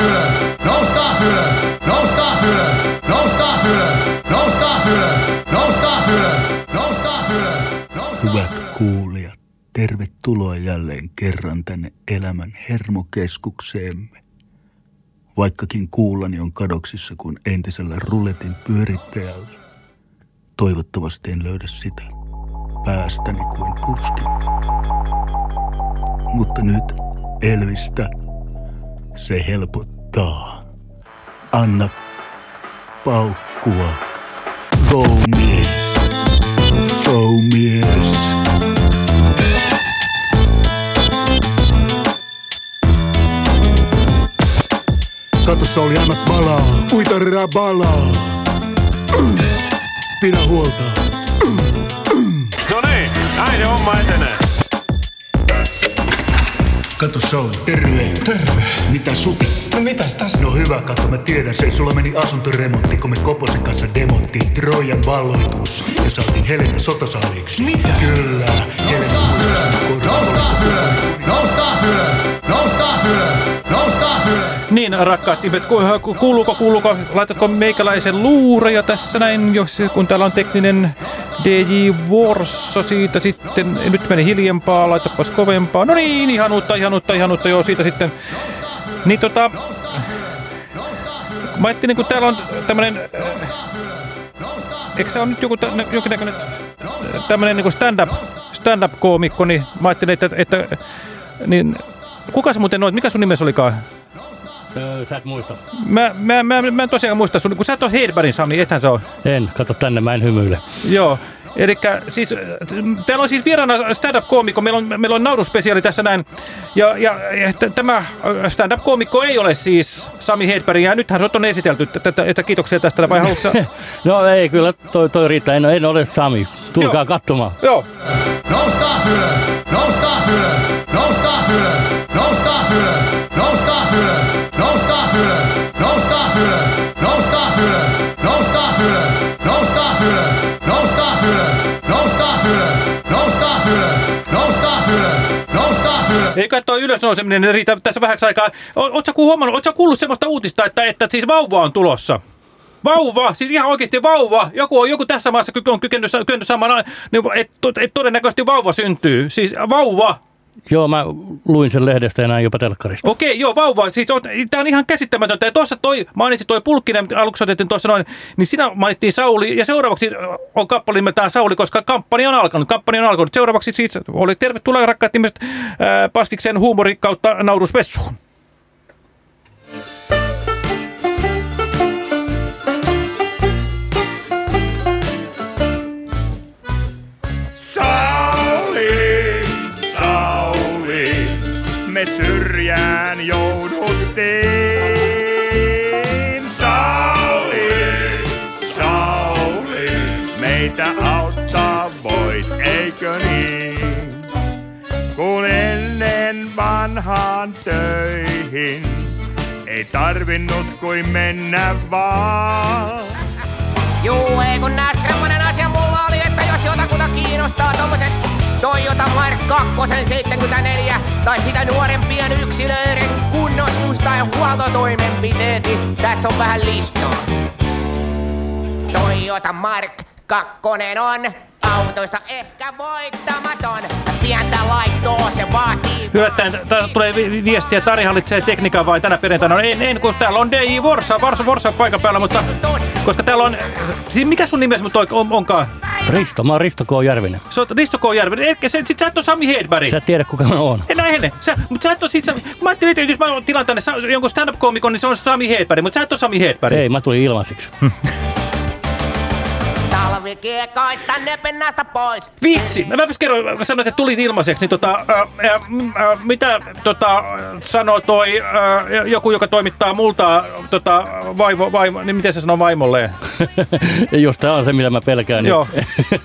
ylös, noustaan ylös, noustaan ylös, noustaan ylös, noustaan ylös, noustaan ylös, noustaan ylös, noustaan Hyvät kuulijat, tervetuloa jälleen kerran tänne elämän hermokeskukseemme. Vaikkakin kuullani on kadoksissa kuin entisellä ruletin pyörittäjällä. Toivottavasti en löydä sitä päästäni kuin puskin. Mutta nyt Elvistä se helpottaa. Anna paukkua. Go mies. Show mies. Katossa oli annat balaa, uitarraa balaa. Pidä huolta. No niin, näin homma etenee. Kato, show. terve. Terve. Mitä supi? No mitäs tässä? No hyvä, kato mä tiedän sen. Sulla meni asuntoremontti, kun me Koposen kanssa demonttiin Trojan valloitus. Ja saatiin Helena sotasaaliksi. Mitä? Kyllä. Helena ylös, noustaan ylös, noustaan ylös, noustaan ylös, noustaan ylös. Niin, rakkaat ihmiset, ku- kuuluuko, kuuluuko, laitatko meikäläisen luureja tässä näin, jos, kun täällä on tekninen DJ Vorso siitä sitten, nyt meni hiljempaa, laitapas kovempaa, no niin, ihanuutta, ihanuutta, ihanuutta, joo, siitä sitten, niin tota, mä ajattelin, kun täällä on tämmönen, eikö se on nyt joku jonkinnäköinen tämmönen niin stand-up, stand-up-koomikko, niin mä ajattelin, että, että niin, kuka se muuten on, mikä sun nimesi olikaan? Öö, sä et muista. Mä, mä, mä, mä en tosiaan muista sun, kun sä et ole Hedbergin Sami, ethän sä ole. En, kato tänne, mä en hymyile. Joo. Eli siis, täällä on siis vieraana stand-up-koomikko, meillä on, meillä on nauruspesiaali tässä näin. Ja, ja, tämä äh, stand-up-koomikko ei ole siis Sami Hedberg, ja nythän se on esitelty, että, että, kiitoksia tästä, vai haluatko No ei, kyllä toi, toi riittää. En, en ole Sami. Tulkaa Joo. katsomaan. Joo. Noustaan ylös, noustaan ylös, noustaan ylös, noustaan ylös, noustaan ylös, noustaan ylös, noustaan ylös, noustaan ylös, noustaan ylös, ylös, noustaan ylös, noustaan ylös. Eikö toi ylösnouseminen riitä tässä vähäksi aikaa? O- Ootko huomannut, ootko kuullut semmoista uutista, että, että siis vauva on tulossa? Vauva, siis ihan oikeasti vauva. Joku, on, joku tässä maassa on kykennyt, kykennyt saamaan, niin että et todennäköisesti vauva syntyy. Siis vauva. Joo, mä luin sen lehdestä ja jopa telkkarista. Okei, joo, vauva. Siis on, tämä on ihan käsittämätöntä. Ja tuossa toi, mainitsi toi Pulkkinen, aluksi otettiin tuossa noin, niin siinä mainittiin Sauli. Ja seuraavaksi on kappale nimeltään Sauli, koska kampanja on alkanut. Kampanja on alkanut. Seuraavaksi siis oli tervetuloa rakkaat ihmiset ää, Paskiksen huumori kautta nauruspessuun. Ennen vanhaan töihin ei tarvinnut kuin mennä vaan. Juu, ei kun nää semmonen asia mulla oli, että jos jotakuta kiinnostaa tommoset Toyota Mark 2 74 tai sitä nuorempien yksilöiden kunnostus- tai huoltotoimenpiteet, niin tässä on vähän listaa. Toyota Mark 2 on autoista ehkä voittamaton. Pientä laittoa se vaatii. Hyöttäen, tää tulee vi- vi- viestiä, Tari hallitsee tekniikan vai tänä perjantaina? No en, en kun täällä on DJ Vorsa, Vorsa, Vorsa paikan päällä, mutta koska täällä on, siis mikä sun nimesi mutta on, onkaan? Risto, mä oon Risto K. Järvinen. Se on Risto K. Järvinen, eikä se, sit sä et ole Sami Hedberg. Sä et tiedä kuka mä oon. En näin ennen. Sä, mutta sä et ole siis, sä, mä ajattelin, että jos mä tilaan tänne jonkun stand-up-koomikon, niin se on Sami Hedberg, mutta sä et ole Sami Hedberg. Ei, mä tulin ilmaiseksi. Talvikiekoista nepennästä pois. Vitsi! Mä mäpäs kerron, mä sanoin, että tulit ilmaiseksi, niin tota, ää, ää, mm, ää, mitä tota, sanoo toi ää, joku, joka toimittaa multa tota, vaimo, vaimo, niin miten se sanoo vaimolleen? Ja jos tää on se, mitä mä pelkään, niin... Joo.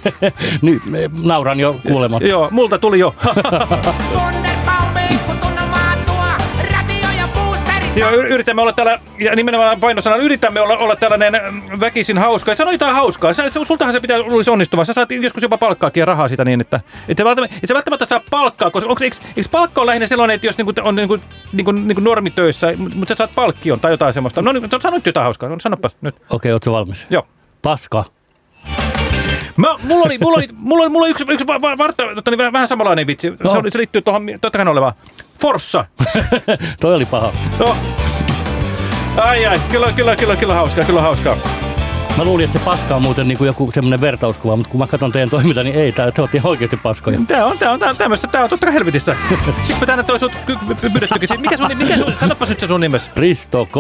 nyt nauran jo kuulematta. Joo, multa tuli jo. Joo, yritämme olla täällä, ja nimenomaan painosanalla yritämme olla, olla tällainen mm, väkisin hauska. Ja sano jotain hauskaa. Sä, sultahan se pitää olisi onnistuva. Sä saat joskus jopa palkkaakin ja rahaa siitä niin, että et sä välttämättä, et sä välttämättä saa palkkaa. Koska onko, eikö, eikö palkka ole lähinnä sellainen, että jos niinku, on niinku, niinku, niinku normitöissä, mutta sä saat palkkion tai jotain semmoista. No niin, sano nyt jotain hauskaa. No, sanoppa nyt. Okei, ootko valmis? Joo. Paska. Mä, mulla, oli, mulla, oli, mulla, oli, mulla oli yksi, yksi va- va- vartta, niin vähän, vähän samanlainen vitsi. Se, No. oli, se liittyy tuohon totta kai olevaan. Forssa. Toi oli paha. No. Ai ai, kyllä, kyllä, kyllä, kyllä hauskaa, kyllä hauskaa. Mä luulin, että se paska on muuten niin kuin joku semmoinen vertauskuva, mutta kun mä katson teidän toiminta, niin ei, tää, te olette ihan oikeasti paskoja. Tää on, tää on, tää on tämmöistä, tää on totta kai helvetissä. Siksi mä tänne toi sut pyydettykin. Mikä sun, mikä sun, sanopas nyt se sun nimes. Risto K.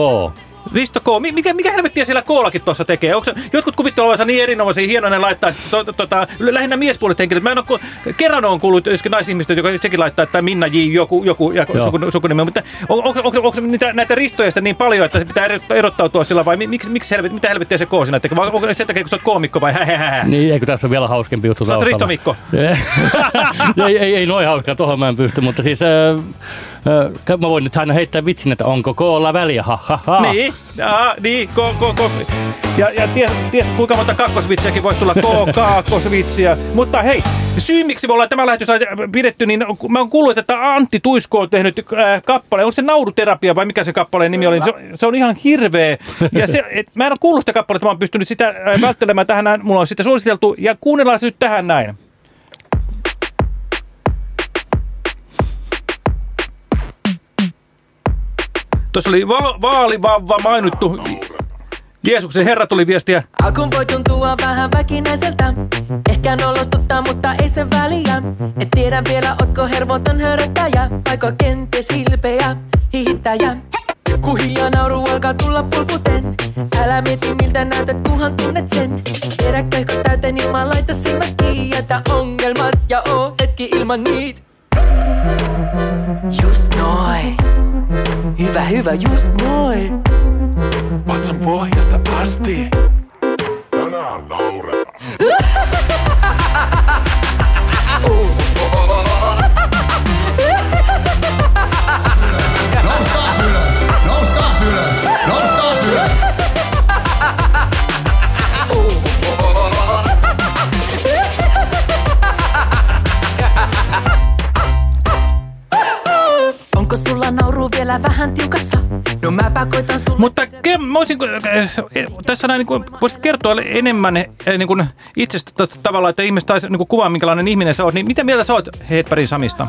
Risto K. Mi- Mikä, mikä helvettiä siellä Koollakin tuossa tekee? Onko jotkut kuvittelevat olevansa niin erinomaisia, hienoja, ne laittaa sit to, to, tota, lähinnä miespuoliset henkilöt. Mä en ole, kerran on kuullut joskin naisihmistä, joka sekin laittaa, että Minna J. joku, joku, suku, sukunimi. Mutta on, on, on, onko niitä, näitä ristoja niin paljon, että se pitää ero- erottautua sillä vai mi- miksi, miksi helvet, mitä helvettiä se K siinä tekee? Vai onko se sen takia, kun sä oot koomikko vai hähähä? Niin, eikö tässä ole vielä hauskempi juttu Sä oot? Risto Mikko. ei, ei, ei noin hauska, tohon mä en pysty, mutta siis äh, äh, mä voin nyt aina heittää vitsin, että onko koolla väliä, ha, ha, ha. Niin, jaa, niin, ko, ko, ko. Ja, ja ties, ties kuinka monta kakkosvitsiäkin voisi tulla, k, kakkosvitsiä. Mutta hei, syy miksi me ollaan tämä lähetys pidetty, niin mä oon kuullut, että Antti Tuisko on tehnyt äh, kappaleen. Onko se nauruterapia vai mikä se kappaleen nimi oli? Se, se on ihan hirveä. Ja se, et, mä en ole kuullut sitä kappaletta, mä oon pystynyt sitä äh, välttelemään tähän näin. Mulla on sitä suositeltu ja kuunnellaan se nyt tähän näin. Tuossa oli va- vaalivavva mainittu. Jeesuksen herra tuli viestiä. Alkuun voi tuntua vähän väkinäiseltä. Ehkä nolostuttaa, mutta ei se väliä. Et tiedä vielä, otko hervoton höröttäjä, vaiko kenties hilpeä hihittäjä. Kun hiljaa nauru alkaa tulla pulkuten. Älä mieti miltä näytät, kunhan tunnet sen. Tiedä keuhko täyteen ilman, laita silmät kiinni, ongelmat ja oo hetki ilman niitä. Just noin. Hyvä, hyvä, just noin. Vatsan pohjasta asti. Tänään nauretaan. Mutta ke, mä olisin, äh, tässä näin, niin kuin, voisit kertoa enemmän äh, niin kuin itsestä tästä tavalla, että ihmiset taisi niin kuvaa, minkälainen ihminen sä oot. Niin mitä mieltä sä oot Hedbergin Samista?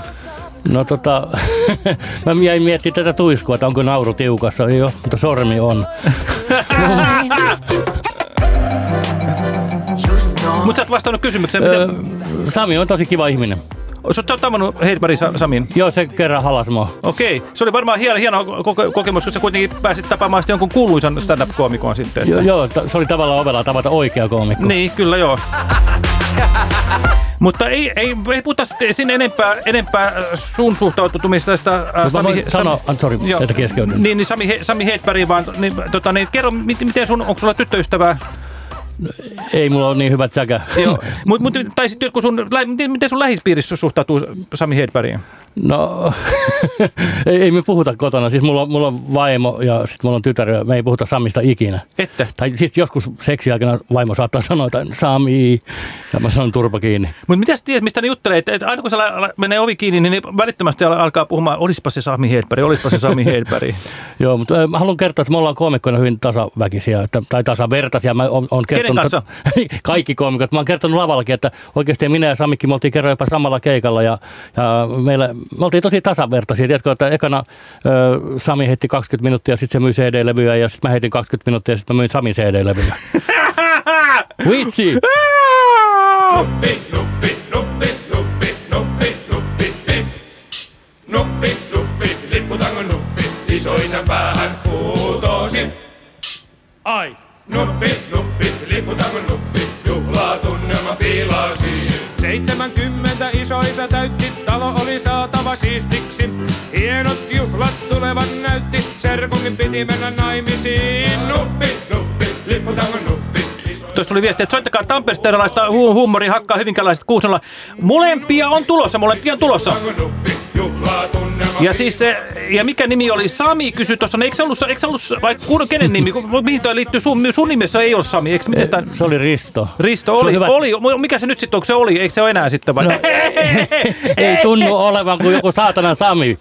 No tota, mä jäin miettimään tätä tuiskua, että onko nauru tiukassa. Joo, mutta sormi on. Mutta sä et vastannut kysymykseen. Miten, Sami on tosi kiva ihminen. Sä oot tavannut Sa- Samin? Joo, se kerran halas mua. Okei, se oli varmaan hieno, hieno koke- kokemus, kun sä kuitenkin pääsit tapaamaan sitten jonkun kuuluisan stand-up-koomikon sitten. Joo, joo se oli tavallaan ovella tavata oikea koomikko. Niin, kyllä joo. Mutta ei, ei, ei puhuta sinne enempää, enempää äh, sun suhtautumisesta. Äh, mä voin sanoa- ah, sorry, Joo. että keskeytyn. Niin, niin Sami, He- Sami Hedberg, vaan niin, tota, niin, kerro, mit- miten sun, onko sulla tyttöystävää? Ei mulla ole niin hyvät säkä. Joo. Mut, mut, tai sitten jotkut sun, miten, miten sun lähispiirissä suhtautuu Sami Hedbergiin? No, ei, ei me puhuta kotona. Siis mulla, on- mulla on vaimo ja sitten mulla on tytär ja me ei puhuta Samista ikinä. Ette. Tai siis joskus seksiaikana vaimo saattaa sanoa, että Sami, ja mä sanon turpa kiinni. Mutta mitä tiedät, mistä ne juttelee? Että, että aina kun se menee ovi kiinni, niin ne välittömästi al- alkaa puhumaan, olispa se Sami Hedberg, olispa se Sami Hedberg. Joo, mutta äh, mä haluan kertoa, että me ollaan koomikkoina hyvin tasaväkisiä, että, tai tasavertaisia. Mä oon, oon kertonut, kanssa? kaikki koomikot. Mä oon kertonut lavallakin, että oikeasti minä ja Samikki, me oltiin kerran jopa samalla keikalla ja, ja meillä, me oltiin tosi tasavertaisia. Tiedätkö, että ekana ö, Sami heitti 20 minuuttia, sitten se myi CD-levyä ja sitten mä heitin 20 minuuttia ja sitten mä myin Samin CD-levyä. Vitsi! Nuppi, nuppi, nuppi, nuppi, nuppi, nuppi. Nuppi, nuppi, lipputangon nuppi, isoisän päähän putosi. Ai. Nuppi, nuppi, lipputangon nuppi, juhlaa tunnelma piilasi. 70 isoisa täytti, talo oli saatava siistiksi. Hienot juhlat tulevan näytti, serkunkin piti mennä naimisiin. Nuppi, nuppi, lipputangon nuppi, Tuossa tuli viesti, että soittakaa Tampereesta erilaista hu- huumoria, hakkaa hyvinkälaiset kuusella. Molempia on tulossa, molempia on tulossa. Nuppi, Ja siis se, ja mikä nimi oli? Sami kysyi tuossa, no eikö se ollut, eikö se ollut vai kun, kenen nimi? Mihin toi liittyy? Sun, sun nimessä ei ole Sami, eikö miten sitä? Se oli Risto. Risto oli, hyvä- oli. Mikä se nyt sitten, onko se oli? Eikö se ole enää sitten vai? No, Ei tunnu olevan kuin joku saatanan Sami.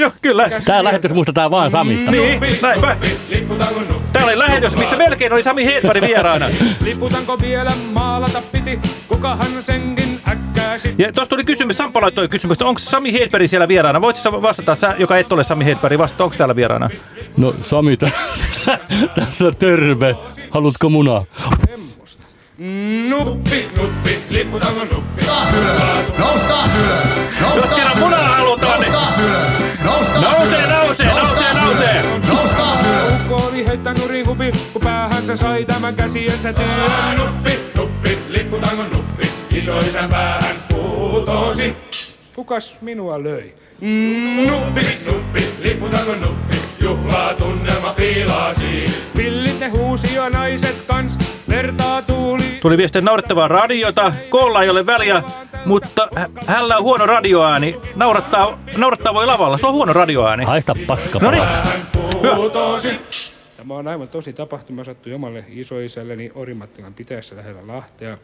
Joo, kyllä. Tää lähetys muistetaan vaan Samista. Niin, näinpä. Täällä oli lähetys, missä melkein oli Sami Hedberg vieraana. Lipputanko vielä maalata piti? Kukahan senkin äkkäsi? Ja tuossa tuli kysymys, Sampo laittoi kysymys, onko Sami Hedberg siellä vieraana? Voitko sä vastata, sä, joka et ole Sami Hedberg, vastata, onko täällä vieraana? No Sami, tä- tässä on terve. Haluatko munaa? Nuppi, nuppi, lipputangon nuppi. Taas ylös! Nous taas ylös! Nous Jos taas kerran ylös! munaa halutaan, Nous niin- taas ylös! Nous taas Nousee, ylös! nousee, Nous nousee, taas nousee. ylös! Nous taas ylös! Ukko oli heittänyt nurin hupi, kun päähänsä sai tämän käsiensä työn. Nuppi, nuppi, lipputangon nuppi. Isoisän päähän putosi. Kukas minua löi? Nuppi, nuppi, lipputangon nuppi. Juhlaa tunnelma piilasi. Pillit ne huusi ja naiset kans. Vertaa tuuli. Tuli viesti, naurettavaa radiota, koolla ei ole väliä, mutta hä- hänellä on huono radioääni. Naurattaa, naurattaa voi lavalla, se on huono radioääni. Haista paska. No niin, putosi. Tämä on aivan tosi tapahtuma. Sattui omalle isoisälleni Orimattilan pitäessä lähellä Lahtea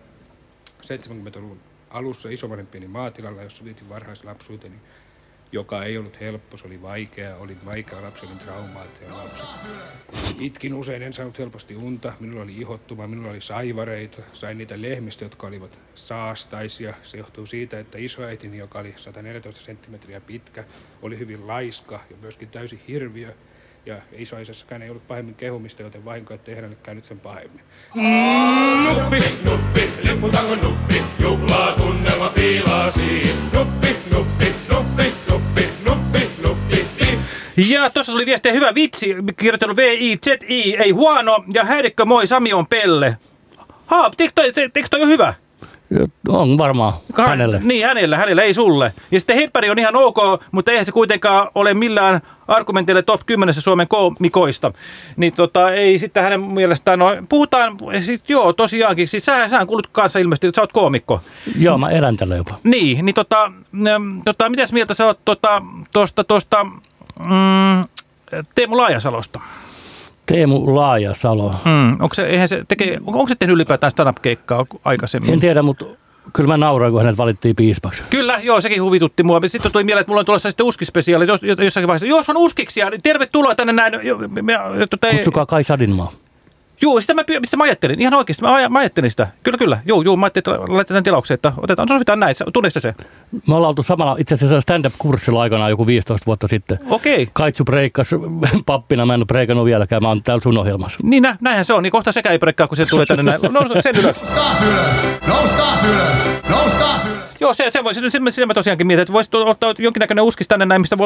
70-luvun alussa isovanhempieni maatilalla, jossa vietin varhaislapsuuteni, joka ei ollut helppo, se oli vaikea, oli vaikea lapsi, olin traumaattinen lapsi. Itkin usein, en saanut helposti unta, minulla oli ihottuma, minulla oli saivareita, sain niitä lehmistä, jotka olivat saastaisia. Se johtuu siitä, että isoäitini, joka oli 114 senttimetriä pitkä, oli hyvin laiska ja myöskin täysin hirviö. Ja isoisässäkään ei ollut pahemmin kehumista, joten vahinko, ettei hänelle käynyt sen pahemmin. Nuppi, nuppi, lipputangon nuppi, juhlaa tunnelma piilasi. Nuppi, nuppi, nuppi, nuppi, nuppi, nuppi, pi. Ja tuossa tuli viesti, hyvä vitsi, kirjoitellut V-I-Z-I, ei huono, ja häirikkö moi, Sami on Pelle. Haa, eikö toi, se- eikö toi ole hyvä? On varmaan Ka- hänelle. Niin, hänellä, hänellä, ei sulle. Ja sitten Hedberg on ihan ok, mutta eihän se kuitenkaan ole millään argumentille top 10 Suomen koomikoista. Niin tota, ei sitten hänen mielestään, no puhutaan, sit, joo tosiaankin, siis sä, sä kuulut kanssa ilmeisesti, sä oot koomikko. Joo, mä elän tällä jopa. Niin, niin tota, tota mitäs mieltä sä oot tota, tosta, tosta, mm, Teemu Laajasalosta? Teemu Laajasalo. Mm, onko se, eihän se tekee, on- onko se tehnyt ylipäätään stand-up-keikkaa aikaisemmin? En tiedä, mutta kyllä mä nauroin, kun hänet valittiin piispaksi. Kyllä, joo, sekin huvitutti mua. Sitten tuli mieleen, että mulla on tulossa sitten uskispesiaali jos, jossakin vaiheessa. Jos on uskiksia, niin tervetuloa tänne näin. Me- me- Kutsukaa Kai Sadinmaa. Joo, sitä mä, mistä mä ajattelin. Ihan oikeasti, mä, mä ajattelin sitä. Kyllä, kyllä. Joo, joo, mä ajattelin, että laitetaan tilaukseen, että otetaan, sovitaan näin. Tunnistat se? Me ollaan oltu samalla itse asiassa stand-up-kurssilla aikanaan joku 15 vuotta sitten. Okei. Kaitsu breikkas pappina, mä en ole breikannut vieläkään, mä oon täällä sun ohjelmassa. Niin, nä, näinhän se on. Niin kohta sekä ei brekkaa, kun se tulee tänne näin. No, sen ylös. Taas ylös! Nous taas ylös! Nous taas ylös! Joo, se, se voisi, sitä, sitä mä tosiaankin mietin, että voisi ottaa jonkinnäköinen uskis tänne näin, mistä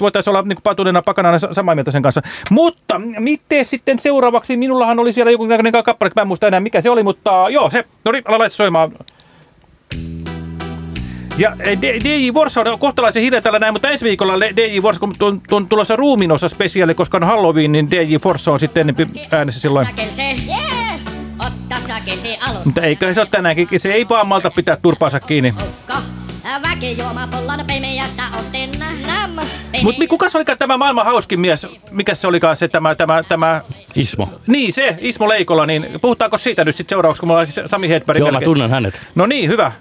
voitaisiin olla niin patunena pakanana sa- samaa mieltä sen kanssa. Mutta miten sitten seuraavaksi, minullahan oli siellä jonkinnäköinen kappale, mä en muista enää mikä se oli, mutta joo, se, no niin, ala laittaa soimaan. Ja eh, DJ Vorsa on kohtalaisen hiljaa tällä näin, mutta ensi viikolla DJ Vorsa, kun on, on tulossa ruuminosa spesiaali, koska on Halloween, niin DJ Forsa on sitten enempi äänessä silloin. Yeah! Mutta eikö se ole tänäänkin, se ei vaan malta pitää turpaansa kiinni. Ukko, väki juoma pullon pimeästä ostin. Mutta kuka se olikaan tämä maailman hauskin mies? Mikä se olikaan se tämä, tämä, tämä... Ismo. Niin se, Ismo Leikola, niin puhutaanko siitä nyt sitten seuraavaksi, kun mulla on Sami Hedberg Joo, mä tunnen hänet. No niin, hyvä.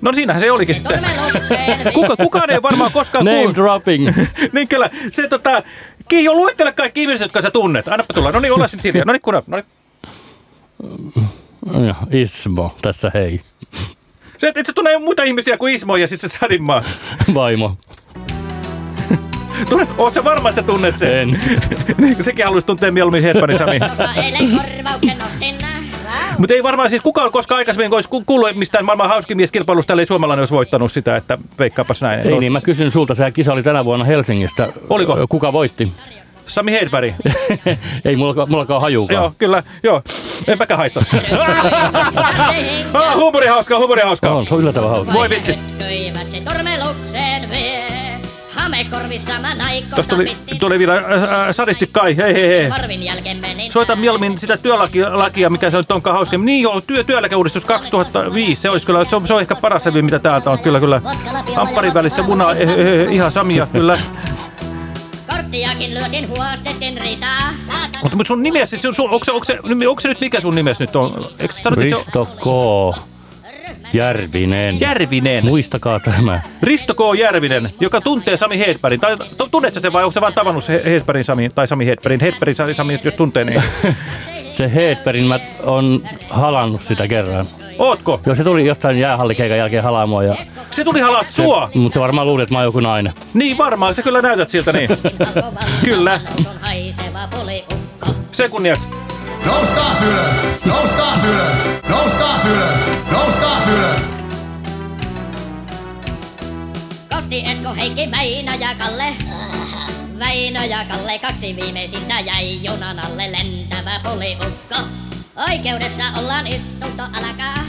No siinähän se olikin sitten. Kuka, kukaan ei varmaan koskaan Name kuullut. dropping. niin kyllä, se tota... Kiijo, luettele kaikki ihmiset, jotka sä tunnet. Annapa tulla. No niin, olla sitten hiljaa. No niin, kuule. No niin. Ja, Ismo, tässä hei. Se, et, et sä tunne muita ihmisiä kuin Ismo ja sitten se Sadinmaa. Vaimo. Tunne, oot sä varma, että sä tunnet sen? En. Niin, Sekin haluaisi tuntea mieluummin Hedbergin Sami. Mutta ei varmaan siis kukaan koskaan aikaisemmin olisi ku- kuullut mistään maailman hauskin mieskilpailusta, ellei suomalainen olisi voittanut sitä, että veikkaapas näin. Ei niin, mä kysyn sulta, se kisa oli tänä vuonna Helsingistä. Oliko? Kuka voitti? Sami Hedberg. Ei mulla, mullakaan hajukaan. Joo, kyllä, joo. Enpäkään haista. ah, huumori hauskaa, huumori hauskaa. On, se on yllättävän hauska. Voi vitsi. Se tormelukseen vie. Hamekorvissa mä Tuosta tuli, pistin. tuli vielä äh, äh, sadisti Kai, hei hei hei. Varvin jälkeen menin. Soita mieluummin sitä työlakia, lakia, mikä se nyt onkaan hauska. Niin joo, työ, työeläkeuudistus 2005, se olisi kyllä, se on, se on ehkä paras sävy, mitä täältä on, kyllä kyllä. Hampparin välissä muna, eh, eh, eh, ihan Samia, kyllä. Korttiakin lyötin, huostettiin ritaa. Saatana. Mutta sun nimesi, sun, sun, onko, se, onko, se, onko se nyt mikä sun nimes nyt on? Eikö sanot, Risto K. Järvinen. Järvinen? Muistakaa tämä. Risto K. Järvinen, joka tuntee Sami Hedbergin. Tai tu- tunnet sä sen vai onko se vaan tavannut se Hedbergin Sami, tai Sami Hedbergin? Hedbergin Sami, Sami jos tuntee, niin... Se Hedbergin mä on halannut sitä kerran. Ootko? Joo, se tuli jostain jäähallikeikan jälkeen halaamoon. Ja Se tuli halaa sua! Mutta se varmaan luuli, että mä oon joku nainen. Niin varmaan, se kyllä näytät siltä niin. Kyllä. Se kunniaksi. Nous taas ylös! Nous taas ylös! Nous taas ylös! Nous taas ylös! Kosti, Esko, Heikki, Väinö ja Kalle. Väinö ja Kalle, kaksi viimeisintä jäi junan alle lentävä poliukko. Oikeudessa ollaan istunto alkaa.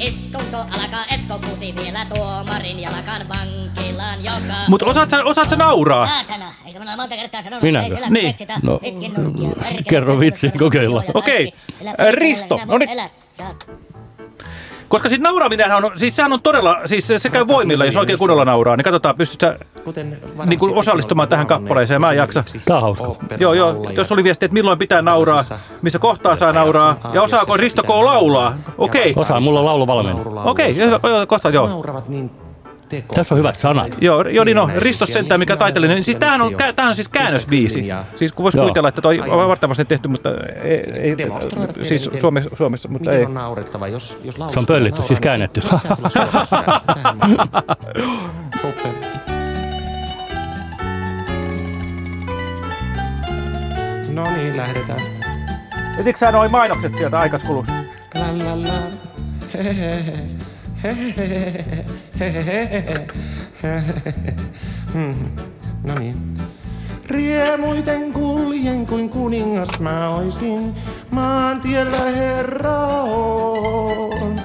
Istunto alkaa, Esko kuusi vielä tuomarin jalkan vankilaan joka... Mut osaat sä, osaat sä nauraa? Saatana, eikö mä ole monta kertaa sanonut, Minä? että ei siellä Niin. No, pitkin nurkia, perkele, kerro vitsi, perkele, Okei. perkele, Risto, no niin. Koska siis nauraaminen on, siis sehän on todella, siis se, käy voimilla, jos oikein kunnolla nauraa. Niin katsotaan, pystyt sä niin kuin osallistumaan tähän kappaleeseen. Mä en jaksa. Tää on hauska. Joo, joo. Jos oli viesti, että milloin pitää nauraa, missä kohtaa saa nauraa, ja osaako Risto K. laulaa? Okei. Osaa, mulla on laulu valmiina. Okei, joo, kohta joo. Nauravat niin. Tässä on hyvät sanat. Joo, joo niin no, Risto sentään, mikä taiteellinen. Siis tämähän on, tämähän on siis käännösbiisi. Siis kun voisi kuvitella, että toi on varmasti tehty, mutta ei, ei siis Suomessa, Suomessa mutta ei. on naurettava, jos, jos Se on pöllitty, siis käännetty. No niin, lähdetään. Etikö sä noin mainokset sieltä aikaskulusta? La la la. Hmm, No niin. Riemuiten kuljen kuin kuningas mä oisin, maantiellä herra on.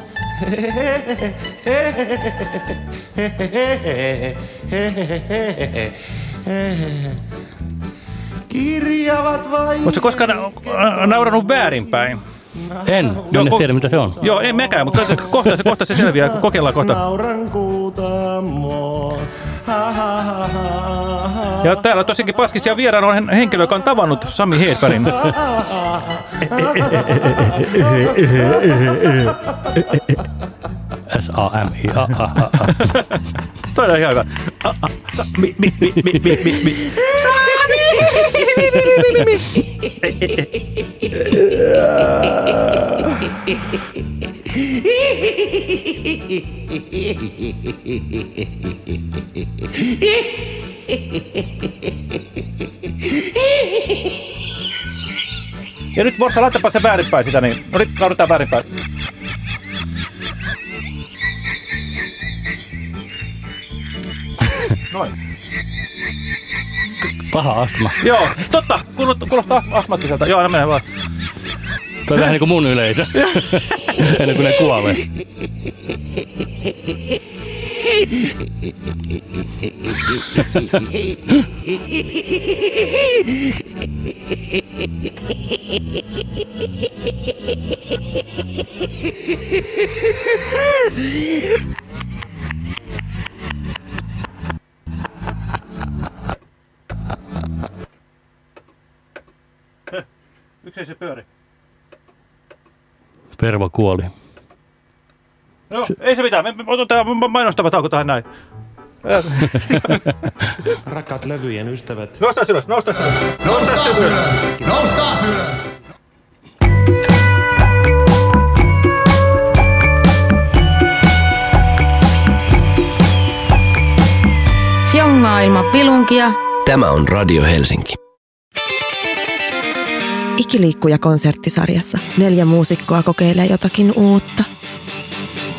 Kirjavat vain. Oletko koskaan na- nauranut väärinpäin? En, en edes tiedä mitä se on. Joo, en mäkään, mutta kohta se, kohta se selviää. Kokeillaan kohta. Nauran. Ja täällä tosiaankin Paskisia vieraana on hen- henkilö, joka on tavannut Sami Hedbergin. S-A-M-I-A-A-A. Toi on ihan hyvä. Sami, mi, mi, mi, mi, mi, mi. Ja nyt Morsa, laitapa se väärinpäin sitä niin. No nyt lauletaan väärinpäin. Noin. Paha astma. Joo, totta. Kuulostaa, astmaattiselta. Joo, aina menee vaan. Toi on vähän niin kuin mun yleisö. Ennen kuin ne kuolee. Miksi ei se pyöri? Pervo kuoli. No, ei se mitään. Me, me otetaan ma- mainostava tauko tähän näin. Rakkaat levyjen ystävät. Noustaan ylös, noustaan ylös. Nous taas ylös! Nous taas ylös! Jongaa ilman vilunkia. Tämä on Radio Helsinki. Ikiliikkuja-konserttisarjassa neljä muusikkoa kokeilee jotakin uutta.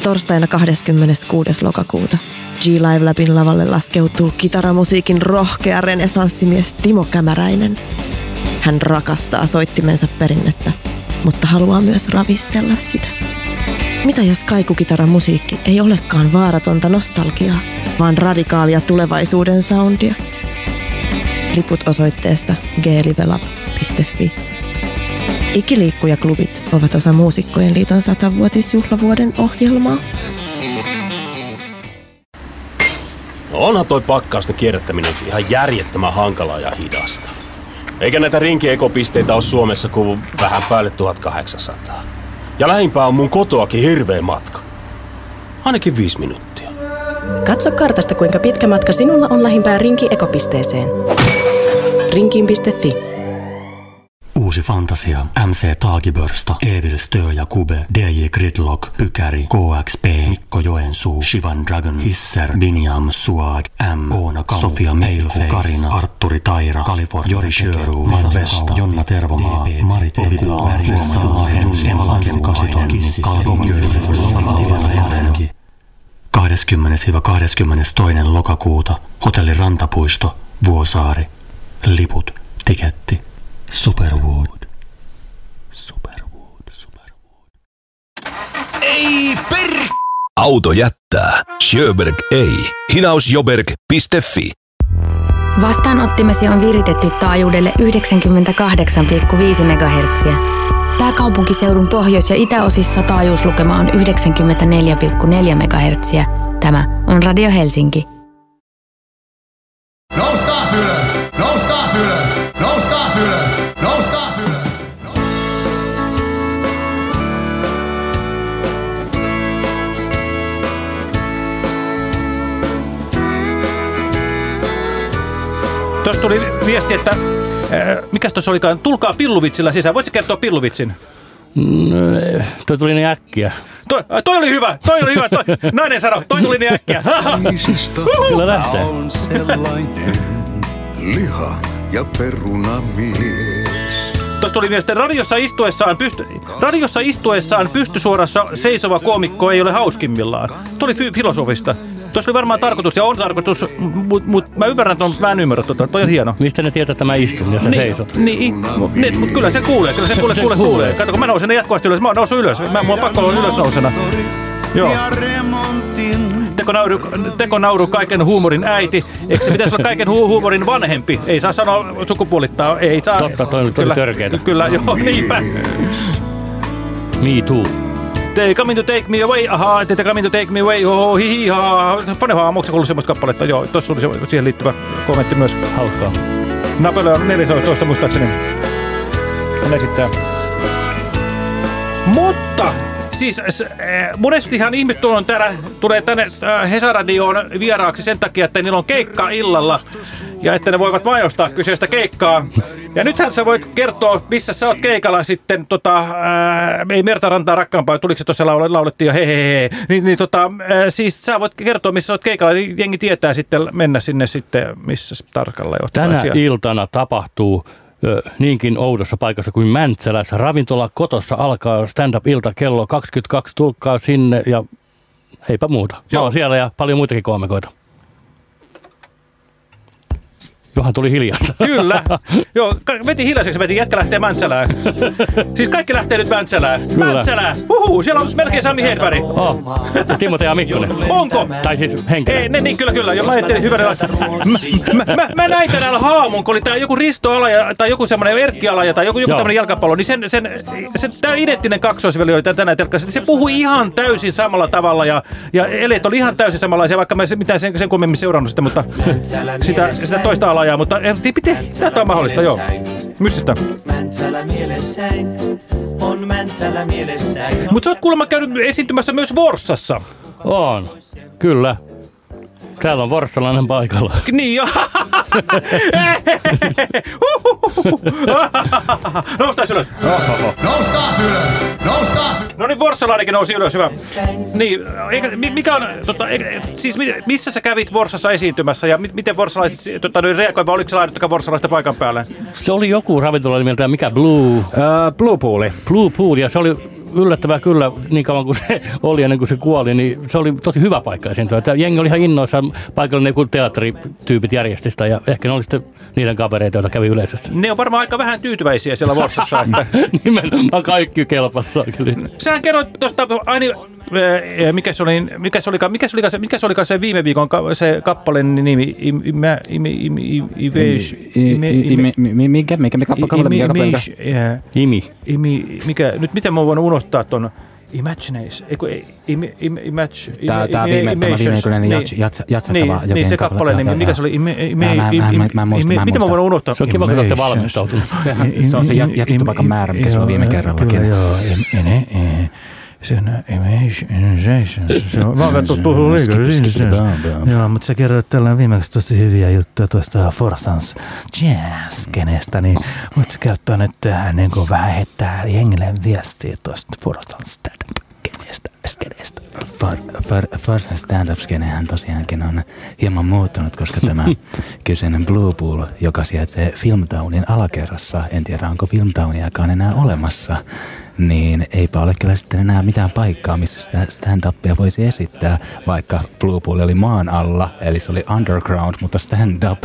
Torstaina 26. lokakuuta G-Live Labin lavalle laskeutuu kitaramusiikin rohkea renesanssimies Timo Kämäräinen. Hän rakastaa soittimensa perinnettä, mutta haluaa myös ravistella sitä. Mitä jos kaikukitaramusiikki ei olekaan vaaratonta nostalgiaa, vaan radikaalia tulevaisuuden soundia? Liput osoitteesta glivelab.fi. Ikiliikkujaklubit ovat osa Muusikkojen liiton satavuotisjuhlavuoden ohjelmaa. No onhan toi pakkausten kierrättäminen ihan järjettömän hankalaa ja hidasta. Eikä näitä rinkiekopisteitä ole Suomessa kuin vähän päälle 1800. Ja lähimpää on mun kotoakin hirveä matka. Ainakin viisi minuuttia. Katso kartasta, kuinka pitkä matka sinulla on lähimpään Rinki-ekopisteeseen. Rinkiin.fi Uusi fantasia. MC Taagibörsta, Evil Stö ja Kube, DJ Gridlock, Pykäri, KXP, Mikko Joensuu, Shivan Dragon, Hisser, Biniam, Suad, M, Oona Kau, Sofia Meilfu, Karina, Arturi Taira, California, Jori Sjöru, Manvesta, Jonna Tervomaa, Marit Evila, Märjä Saa, Emma Lankemukasito, Kissi, Kalvon, 20-22. lokakuuta, hotelli Rantapuisto, Vuosaari. Liput, tiketti, Superwood. Ei per... Auto jättää. Sjöberg ei. Hinausjoberg.fi Vastaanottimesi on viritetty taajuudelle 98,5 MHz. Pääkaupunkiseudun pohjois- ja itäosissa taajuuslukema on 94,4 MHz. Tämä on Radio Helsinki. Noustaas ylös! Noustaas ylös! Noustaas ylös! Noustaas ylös! Tuossa tuli viesti, että äh, mikäs tuossa olikaan, tulkaa pilluvitsillä sisään. Voitko kertoa pilluvitsin? No, eh, toi tuli niin äkkiä. Toi, äh, toi oli hyvä, toi oli hyvä. Toi, nainen sano, toi tuli niin äkkiä. Kyllä lähtee. on sellainen liha ja perunamies. Tuossa tuli viesti, että radiossa istuessaan, pysty, radiossa istuessaan pystysuorassa seisova koomikko ei ole hauskimmillaan. Tuo oli fi- filosofista. Tuossa oli varmaan tarkoitus ja on tarkoitus, mutta mut, mä ymmärrän tuon, mä en ymmärrä tuota. Toi on hieno. Mistä ne tietää, että mä istun ja sä Niin, seisot? Niin, niin mutta kyllä se kuulee, kyllä se kuulee, Se kuulee, kuulee. kuulee. Kato, kun mä nousen jatkuvasti ylös, mä oon noussut ylös. Mä, mulla on pakko olla ylös nousena. Joo. Tekonauru, tekonauru kaiken huumorin äiti. Eikö se pitäisi olla kaiken hu- huumorin vanhempi? Ei saa sanoa sukupuolittaa. Ei saa. Totta, toi oli Kyllä, törkeetä. Kyllä, joo, niinpä. Me too. They coming to take me away, ahaa, they coming to take me away, oho, hi hi, ha. Pane vaan, onko kuullut semmoista kappaletta? Joo, tuossa oli se, siihen liittyvä kommentti myös. Hauskaa. Napoleon 14 muistaakseni. Hän esittää. Mutta siis äh, monestihan ihmiset on täällä, tulee tänne äh, Hesaradioon vieraaksi sen takia, että niillä on keikka illalla ja että ne voivat mainostaa kyseistä keikkaa. Ja nythän sä voit kertoa, missä sä oot keikalla sitten, tota, ää, ei Merta Rantaa rakkaampaa, tuliko se tuossa laule, laulettiin jo he, he, he. Niin, niin tota, ää, siis sä voit kertoa, missä sä oot keikalla, niin jengi tietää sitten mennä sinne sitten, missä tarkalleen ottaen Tänä siellä. iltana tapahtuu niinkin oudossa paikassa kuin Mäntsälässä. Ravintola Kotossa alkaa stand-up-ilta kello 22. Tulkaa sinne ja heipä muuta. Mä oon siellä ja paljon muitakin koomikoita. Johan tuli hiljasta. Kyllä. Joo, veti hiljaiseksi, veti jätkä lähtee Mäntsälään. siis kaikki lähtee nyt Mäntsälään. Kyllä. Mäntsälään! Huhu, siellä on melkein Sami Hedberg. Oh, Timote ja Mikkonen. Onko? Tai siis henkilö. Ei, ne, niin, kyllä, kyllä. Jo, mä ajattelin hyvänä. Mä, mä, mä, mä näin tänään haamun, kun oli tää joku Risto Alaja, tai joku semmoinen Erkki Alaja, tai joku, joku tämmöinen jalkapallo, niin sen, sen, sen tää identtinen kaksoisveli oli tänään telkkassa. Se puhui ihan täysin samalla tavalla, ja, ja eleet oli ihan täysin samanlaisia, vaikka mä mitään sen, sen kummemmin seurannut sitä, mutta sitä, sitä toista Alajaa, mutta en, miten, tämä on mahdollista, joo. Mystistä. Mäntsälä mielessäin, on Mäntsälä mielessäin. Mutta sä oot kuulemma käynyt esiintymässä myös Vorsassa. On, kyllä. Täällä on Vorssalainen paikalla. Niin jo. Noustaas ylös. Noustaas ylös! Noustaas No niin, Vorssalainenkin nousi ylös, hyvä. Niin, eikä, mi- mikä on, tota, eikä, siis mi- missä sä kävit Vorsassa esiintymässä ja mi- miten vorssalaiset tota, reagoivat, vai oliko se laitettukaan vorssalaista paikan päälle? Se oli joku ravintola nimeltään mikä Blue? Uh, Blue Pool. Blue Pool ja se oli yllättävää kyllä niin kauan kuin se oli ennen kuin se kuoli, niin se oli tosi hyvä paikka esiintyä. Että jengi oli ihan innoissaan, paikalla joku teatterityypit järjesti sitä ja ehkä ne oli sitten niiden kavereita, joita kävi yleisössä. Ne on varmaan aika vähän tyytyväisiä siellä Vorsassa. Että... Nimenomaan kaikki kelpassa. Sähän kerroit tuosta, mikä se oli, mikä se olikaan, mikä se se, mikä se, olikaan se viime viikon ka, se kappaleen nimi, imi, imi, imi, Mikä, mikä, mikä kappale, mikä kappale? Imi, Imi. Imi, mikä, nyt miten mä voin unohtaa ton Imagination. Eiku, im, im, viime, tämä Imations. viimeinen Niin. jats, jats, jatsettava Niin, niin se kappale. kappaleen nimi. Joo, Mikä joo. se oli? Ime, ime, Mä- mä- mä- mä- mä en muista, mä en Miten mä voin unohtaa? Se on kiva, kun olette. Sehän, se on se jat- jatsitupakan määrä, mikä se on viime kerrallakin. Kyllä, joo. Im, ine, e, se on Mä oon puhua liikaa. Joo, mutta sä kerroit tällä viimeksi tosi hyviä juttuja tuosta Forsans jazz-kenestä, niin voit sä kertoa nyt tähän niin kuin vähän heittää jengille viestiä tuosta Forsans stand-up-kenestä. skenestä. For, for, Forsen stand-up-skenehän tosiaankin on hieman muuttunut, koska tämä kyseinen Blue Pool, joka sijaitsee Filmtownin alakerrassa, en tiedä onko Filmtowniakaan enää olemassa, niin eipä ole kyllä sitten enää mitään paikkaa, missä sitä stand-upia voisi esittää, vaikka Blue Pool oli maan alla, eli se oli underground, mutta stand-up.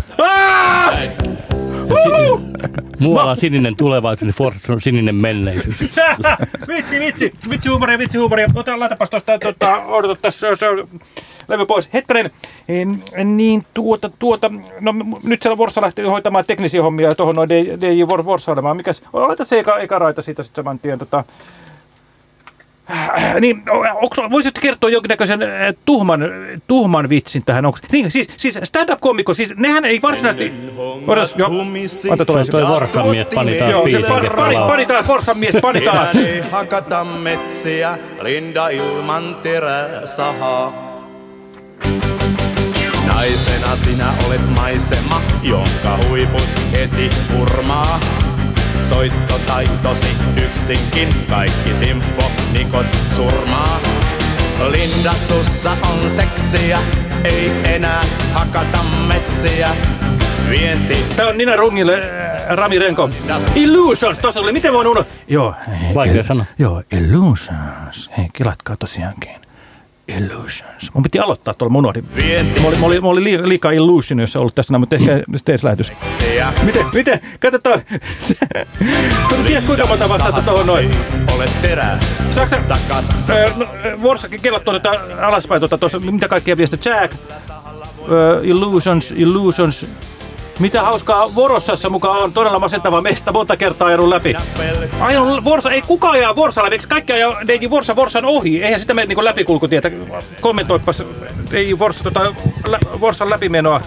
Muualla on sininen tulevaisuus, niin Forza on sininen menneisyys. vitsi, vitsi, vitsi huumoria, vitsi huumoria. Ota, laitapas tuosta, tuota, odota tässä, se on levy pois. Hetkinen, en, en, niin tuota, tuota, no nyt siellä Vorsa lähti hoitamaan teknisiä hommia ja tuohon noin DJ Vor- Vorsa olemaan. Mikäs, laita se eka, eka raita siitä sitten saman tien, tota, niin, onko, voisitko kertoa jonkinnäköisen äh, tuhman, tuhman vitsin tähän? Onko, niin, siis, siis stand-up-komikko, siis nehän ei varsinaisesti... Odotas, jo, ota tulee. Se on toi Vorsan mies, pani taas Joo, se biisin pani, pani, pani taas, Vorsan mies, pani taas. Enää ei hakata metsiä, Linda ilman terää sahaa. Naisena sinä olet maisema, jonka huiput heti hurmaa. Soittotaitosi yksinkin kaikki symfonikot surmaa. Linda, sussa on seksiä, ei enää hakata metsiä. Vienti Tää on Nina Rungille, äh, Rami Renko. Illusions, tossa oli, miten voin unohtaa? Joo. Vaikea sanoa. Joo, Illusions. Hei, kilatkaa tosiaankin. Illusions. Mun piti aloittaa tuolla, mä unohdin. Vienti. Mä olin, mä olin, mä olin li- liikaa Illusionissa ollut tässä, näin, mutta ehkä tees lähetys. Miten, miten? Katsotaan. Ties kuinka monta vastausta tuohon noin. Ole terää. Saksa, no, Vorsakin kellat tuota alaspäin tuota tuossa, mitä kaikkia viestiä. Jack, ö, Illusions, Illusions. Mitä hauskaa Vorossassa mukaan on todella masentava mesta, monta kertaa ajanut läpi. Ajanut Vorsa, ei kukaan ajaa Vorsa läpi, eikö kaikki ajaa DJ Vorsa Vorsan ohi? Eihän sitä mene niin läpikulkutietä. Kommentoipas ei Vorsa, tota, lä, Vorsan läpimenoa.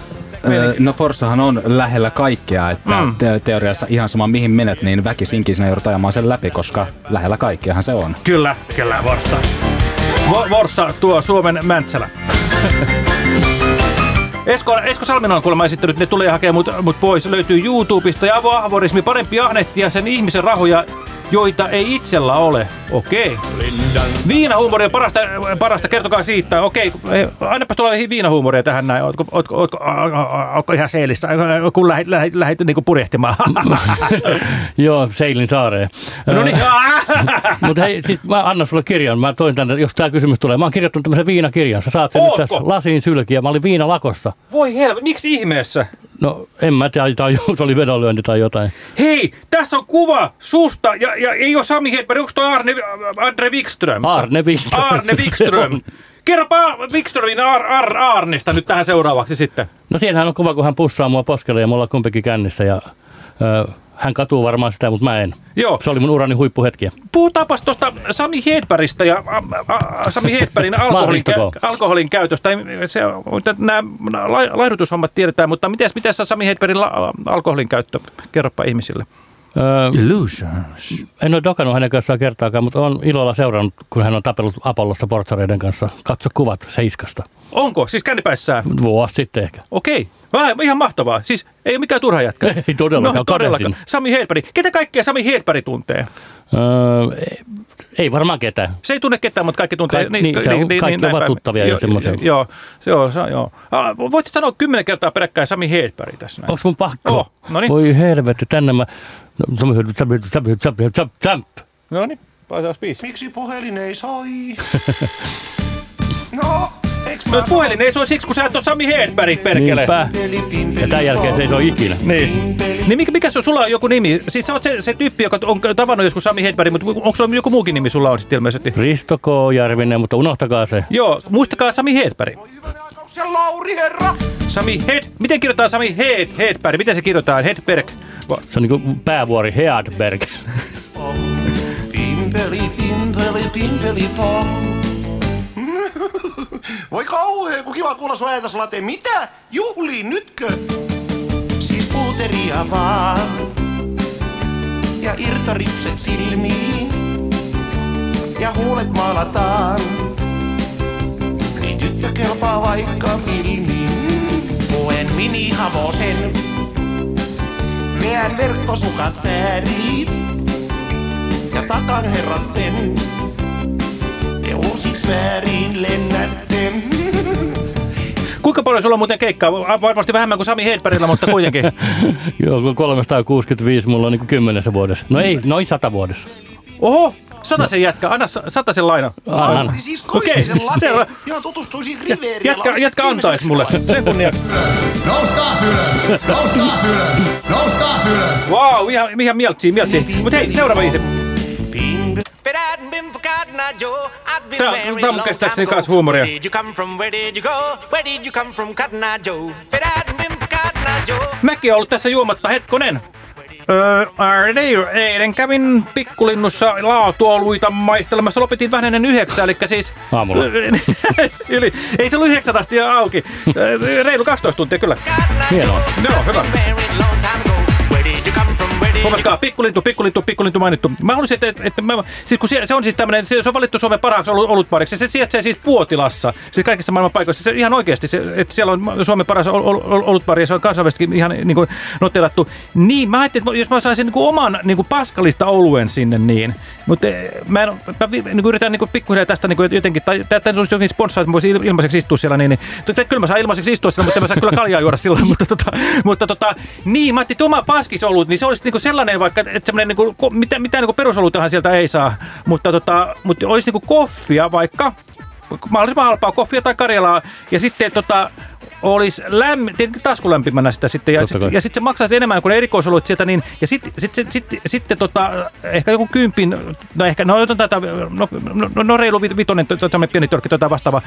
No Forssahan on lähellä kaikkea, että Mm. te- teoriassa ihan sama mihin menet, niin väkisinkin sinä joudut ajamaan sen läpi, koska lähellä kaikkeahan se on. Kyllä, kyllä Vorsa. Vo- Vorsa tuo Suomen Mäntsälä. Esko, Esko Salminen on kuulemma esittänyt, ne tulee hakemaan mut, mut pois. Löytyy YouTubesta ja avorismi parempi ahnetti ja sen ihmisen rahoja, joita ei itsellä ole. Okei. Viinahuumoria on parasta, parasta, kertokaa siitä. Okei, annapas tulla viinahuumoria tähän näin. Ootko, ootko, ootko, ootko ihan seelissä, kun lähit, lähit, lähit niinku purjehtimaan? Joo, seilin saareen. no niin, Mutta hei, siis mä annan sulle kirjan. Mä toin tänne, jos tämä kysymys tulee. Mä oon kirjoittanut tämmöisen viinakirjan. Sä saat sen nyt tässä lasiin sylkiä. Mä olin viinalakossa. Voi helvetti, miksi ihmeessä? No en mä tiedä, tai se oli vedonlyönti tai jotain. Hei, tässä on kuva susta, ja, ja ei ole Sami Hedberg, onko toi Arne, Andre Wikström? Arne Wikström. Arne Wikström. on. Kerropa Wikströmin Ar, Ar, Arnesta nyt tähän seuraavaksi sitten. No siinähän on kuva, kun hän pussaa mua poskelle ja me ollaan kumpikin kännissä. Ja, ö, hän katuu varmaan sitä, mutta mä en. Joo. Se oli mun urani huippuhetkiä. Puhutaanpas tuosta Sami Hedbergistä ja a, a, Sami Hedbergin alkoholin, kä, alkoholin käytöstä. Se, nämä la- laihdutushommat tiedetään, mutta miten, Sami Hedbergin la, alkoholin käyttö? Kerropa ihmisille. Öö, Illusions. En ole dokannut hänen kanssaan kertaakaan, mutta olen ilolla seurannut, kun hän on tapellut Apollossa portsareiden kanssa. Katso kuvat Seiskasta. Onko? Siis kännipäissään? Vuosi sitten ehkä. Okei. Vai, ihan mahtavaa. Siis ei ole mikään turha jätkä. Ei todellakaan, No, todellakaan. Sami Hedberg. Ketä kaikkea Sami Hedberg tuntee? Öö, ei, varmaan ketään. Se ei tunne ketään, mutta kaikki tuntee. Kaik- niin, se on- kaikki näin ovat tuttavia ja Joo, semmoisia. Joo, se on, se on joo. Ah, Voitko sanoa kymmenen kertaa peräkkäin Sami Hedberg tässä näin? Onko mun pakko? Oh, no niin. Voi helvetti, tänne mä... No, Sami Hedberg, Sami Sami Sami Sami Sami No niin, pääsee biisi. Miksi puhelin ei soi? No, eiks mä puhelin ei soi siksi, kun sä et ole Sami Hedberg, perkele. Niinpä. Ja tämän jälkeen se ei ole ikinä. Niin. Niin mikä, mikä se on, sulla on joku nimi? Siis sä oot se, se tyyppi, joka on tavannut joskus Sami Hedberg, mutta onko sulla joku muukin nimi sulla on sitten ilmeisesti? Risto K. Järvinen, mutta unohtakaa se. Joo, muistakaa Sami Hedberg. se Lauri, herra? Sami Hed... Miten kirjoitetaan Sami Hed, Hedberg? Miten se kirjoitetaan? Hedberg. Va- Se on niinku päävuori Headberg. Pimpeli, pimpeli, pimpeli pom. Voi kauhea, kun kiva kuulla sun äätäs late. Mitä? Juhliin nytkö? Siis puuteria vaan. Ja irtoripset silmiin. Ja huulet maalataan. Niin tyttö kelpaa vaikka filmiin. Puen minihavosen. Veän verkkosukat sääriin. Ja takan herrat sen. Ja uusiksi väärin lennätte. Kuinka paljon sulla on muuten keikkaa? Varmasti vähemmän kuin Sami Hedbergillä, mutta kuitenkin. Joo, kun 365 mulla on niin kymmenessä vuodessa. No ei, noin sata vuodessa. Oho, sen jätkä, anna sa- sen laina. Annan. Siis Okei, selvä. Joo, tutustuisin Riverialla. Jätkä, jätkä antaisi mulle, sen kunniaksi. Noustaan ylös! Noustaan ylös! Noustaan ylös! Vau, wow, ihan, ihan mieltsiin, mieltsiin. Mutta hei, seuraava biisi. Tää, tää on mun käsittääkseni kans huumoria. Where did you come from? Where did you go? Where did you come from, Cotton Eye Joe? If it hadn't been for Cotton Eye Joe. Mäkin on ollut tässä juomatta hetkonen. Öö, ei- eilen kävin pikkulinnussa laatuoluita maistelemassa. Lopetin vähän ennen yhdeksää, eli siis... Aamulla. Yli. Ei se ollut yhdeksän asti auki. Reilu 12 tuntia kyllä. Hienoa. Joo, hyvä. Huomatkaa, pikkulintu, pikkulintu, pikkulintu mainittu. Mä haluaisin, että, että mä, siis kun se, se on siis tämmöinen, se, on valittu Suomen parhaaksi ollut, olutpariksi. Se sijaitsee siis Puotilassa, siis kaikissa maailman paikoissa. Se ihan oikeasti, se, että siellä on Suomen paras ol, ol, ol, olutpari ja se on kansainvälisesti ihan niin kuin noterattu. Niin, mä ajattelin, että jos mä saisin niin kuin oman niin kuin paskalista oluen sinne niin. Mutta mä, en, mä niin kuin yritän niin kuin pikkuhiljaa tästä niin kuin jotenkin, tai tätä olisi jokin sponssaa, että mä voisin il- ilmaiseksi istua siellä, niin, niin kyllä mä saan ilmaiseksi istua siellä, mutta mä saa kyllä kaljaa juoda silloin, mutta, tota, mutta tota, niin, mä ajattelin, että oma paskisolut, niin se olisi niin kuin sellainen vaikka, että semmoinen, niin kuin, mitä, mitä niin kuin perusolutahan sieltä ei saa, mutta, tota, mutta olisi niin kuin koffia vaikka, mahdollisimman halpaa koffia tai karjalaa, ja sitten tota, olisi lämmin, tietenkin taskulämpimänä sitä sitten, ja sitten sit se maksaisi enemmän kuin ne erikoisolut sieltä, niin, ja sitten sit, sit, sit, sitten tota, ehkä joku kympin, no ehkä, no, no, no, no, no reilu vit- vitonen, to- to- tämmöinen pieni törkki, tota vastaava.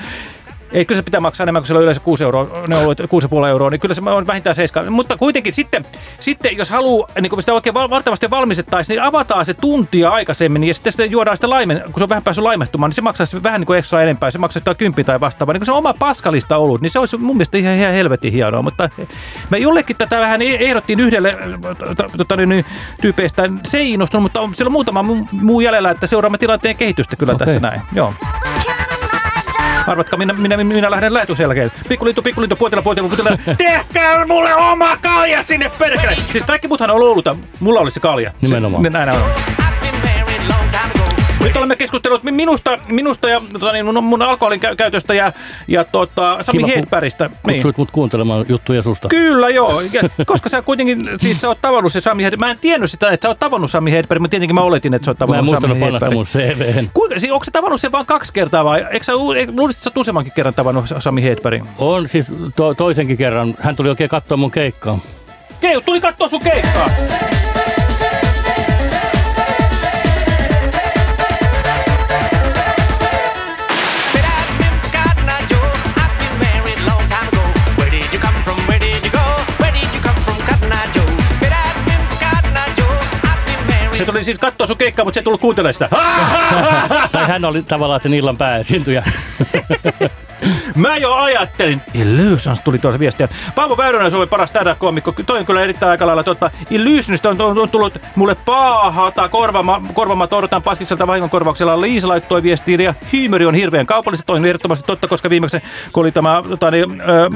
Ei, kyllä se pitää maksaa enemmän kuin siellä on yleensä 6 euroa, ne on ollut 6,5 euroa, niin kyllä se on vähintään 7. Mutta kuitenkin sitten, sitten jos haluaa, niin kun sitä oikein valtavasti valmistettaisiin, niin avataan se tuntia aikaisemmin ja sitten, sitten juodaan sitä laimen, kun se on vähän päässyt laimehtumaan, niin se maksaa sitten vähän niin kuin ekstra enempää, se maksaa jotain 10 tai vastaavaa. Niin kun se on oma paskalista ollut, niin se olisi mun mielestä ihan, ihan helvetin hienoa, mutta me jollekin tätä vähän e- ehdottiin yhdelle äh, to- tota, niin, niin, tyypeistä, se ei innostunut, mutta on, siellä on muutama muu, jäljellä, että seuraamme tilanteen kehitystä kyllä Okei. tässä näin. Joo. Arvatkaa, minä, minä, minä lähden lähetyksen jälkeen. Pikkulintu, pikkulintu, puotila, puotila, puotila. Tehkää mulle oma kalja sinne perkele! Siis kaikki muuthan on Ouluta. Mulla olisi se kalja. Nimenomaan. Se, näin on. Nyt olemme keskustelleet minusta, minusta ja tota, niin, mun, mun alkoholin käy- käytöstä ja, ja tota, Sami Kiva, Hedbergistä. Kutsuit mut kuuntelemaan juttuja susta. Kyllä joo, ja, koska sä kuitenkin, siis sä oot tavannut se Sami Hedberg. Mä en tiennyt sitä, että sä oot tavannut Sami Hedberg, mutta tietenkin mä oletin, että sä oot Mä en tavannut muistanut Sami panna sitä Hedberg. mun CVhen. Kuinka, siis, onko sä tavannut sen vain kaksi kertaa vai eikö sä, luulisit, sä oot useammankin kerran tavannut Sami Hedbergin? On siis to, toisenkin kerran. Hän tuli oikein katsoa mun keikkaa. Keijo, tuli katsoa sun keikkaa! Se tuli siis katsoa sun keikkaa, mutta se ei tullut kuuntelemaan sitä. tai hän oli tavallaan sen illan pääesiintyjä. Mä jo ajattelin, Illusions tuli tuossa viestiä. Paavo Väyrynen on Suomen paras stand-up-koomikko. Toi on kyllä erittäin aika lailla. Tota, Illusionista on, tullut mulle paahata korvama, korvama tortan paskikselta vahingonkorvauksella. Liisa laittoi viestiin ja hiimeri on hirveän kaupallista. Toi on ehdottomasti totta, koska viimeksi kun oli tämä tota, niin, ö,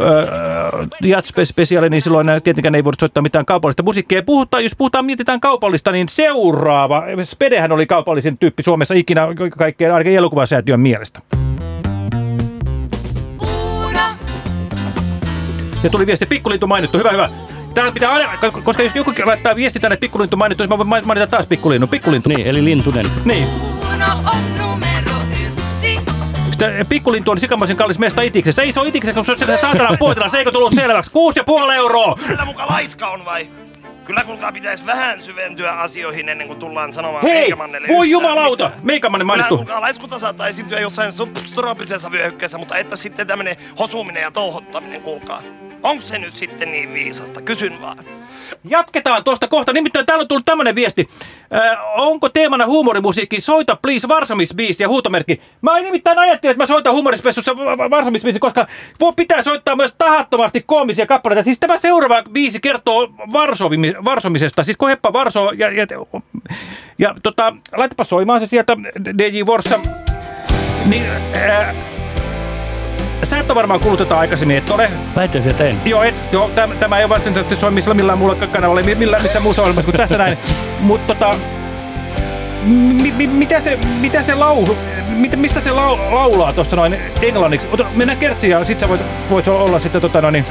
ö, Jatspeciali, niin silloin tietenkään ei voinut soittaa mitään kaupallista musiikkia. Puhutaan, jos puhutaan, mietitään kaupallista, niin seuraava. Spedehän oli kaupallisin tyyppi Suomessa ikinä kaikkeen, ainakin elokuvasäätiön mielestä. Ja tuli viesti, pikkulintu mainittu, hyvä, hyvä. Täällä pitää aina, koska jos joku laittaa viesti tänne pikkulintu mainittu, niin mä voin mainita taas pikkulinnu, pikkulintu. Niin, eli lintunen. Niin. Sitten pikkulintu on sikamaisen kallis mesta itiksessä. Ei se ole itiksessä, kun se on se saatana puotila. Se eikö tullut selväksi? Kuusi ja puoli euroa! Kyllä muka laiska on vai? Kyllä kuulkaa pitäisi vähän syventyä asioihin ennen kuin tullaan sanomaan Hei! Meikamannelle Voi jumalauta! Kyllä mainittu. kuulkaa laiskuta saattaa esiintyä jossain subtrooppisessa vyöhykkeessä, mutta että sitten tämmönen hosuminen ja touhottaminen, kuulkaa. Onko se nyt sitten niin viisasta? Kysyn vaan. Jatketaan tuosta kohta. Nimittäin täällä on tullut tämmönen viesti. Äh, onko teemana huumorimusiikki? Soita please Varsomisbiisi ja huutomerkki. Mä nimittäin ajattelin, että mä soitan huumorispessussa Varsomisbiisi, koska voi pitää soittaa myös tahattomasti koomisia kappaleita. Siis tämä seuraava biisi kertoo Varsovimi, Varsomisesta. Siis kun Heppa Varsoo ja, ja, ja tota, laitapa soimaan se sieltä DJ Vorsa. Niin, äh, Sä et ole varmaan kuullut tätä aikaisemmin, et ole? Väittäisin, että en. Joo, et, joo tämä, tämä ei ole varsinaisesti soi missään millään muulla kanavalla, millään missä muussa ohjelmassa kuin tässä näin. Mutta tota, mi, mi, mitä se, mitä se laulu, mit, mistä se lau, laulaa tuossa noin englanniksi? Ota, mennään kertsiin ja sit sä voit, voit olla sitten tota noin,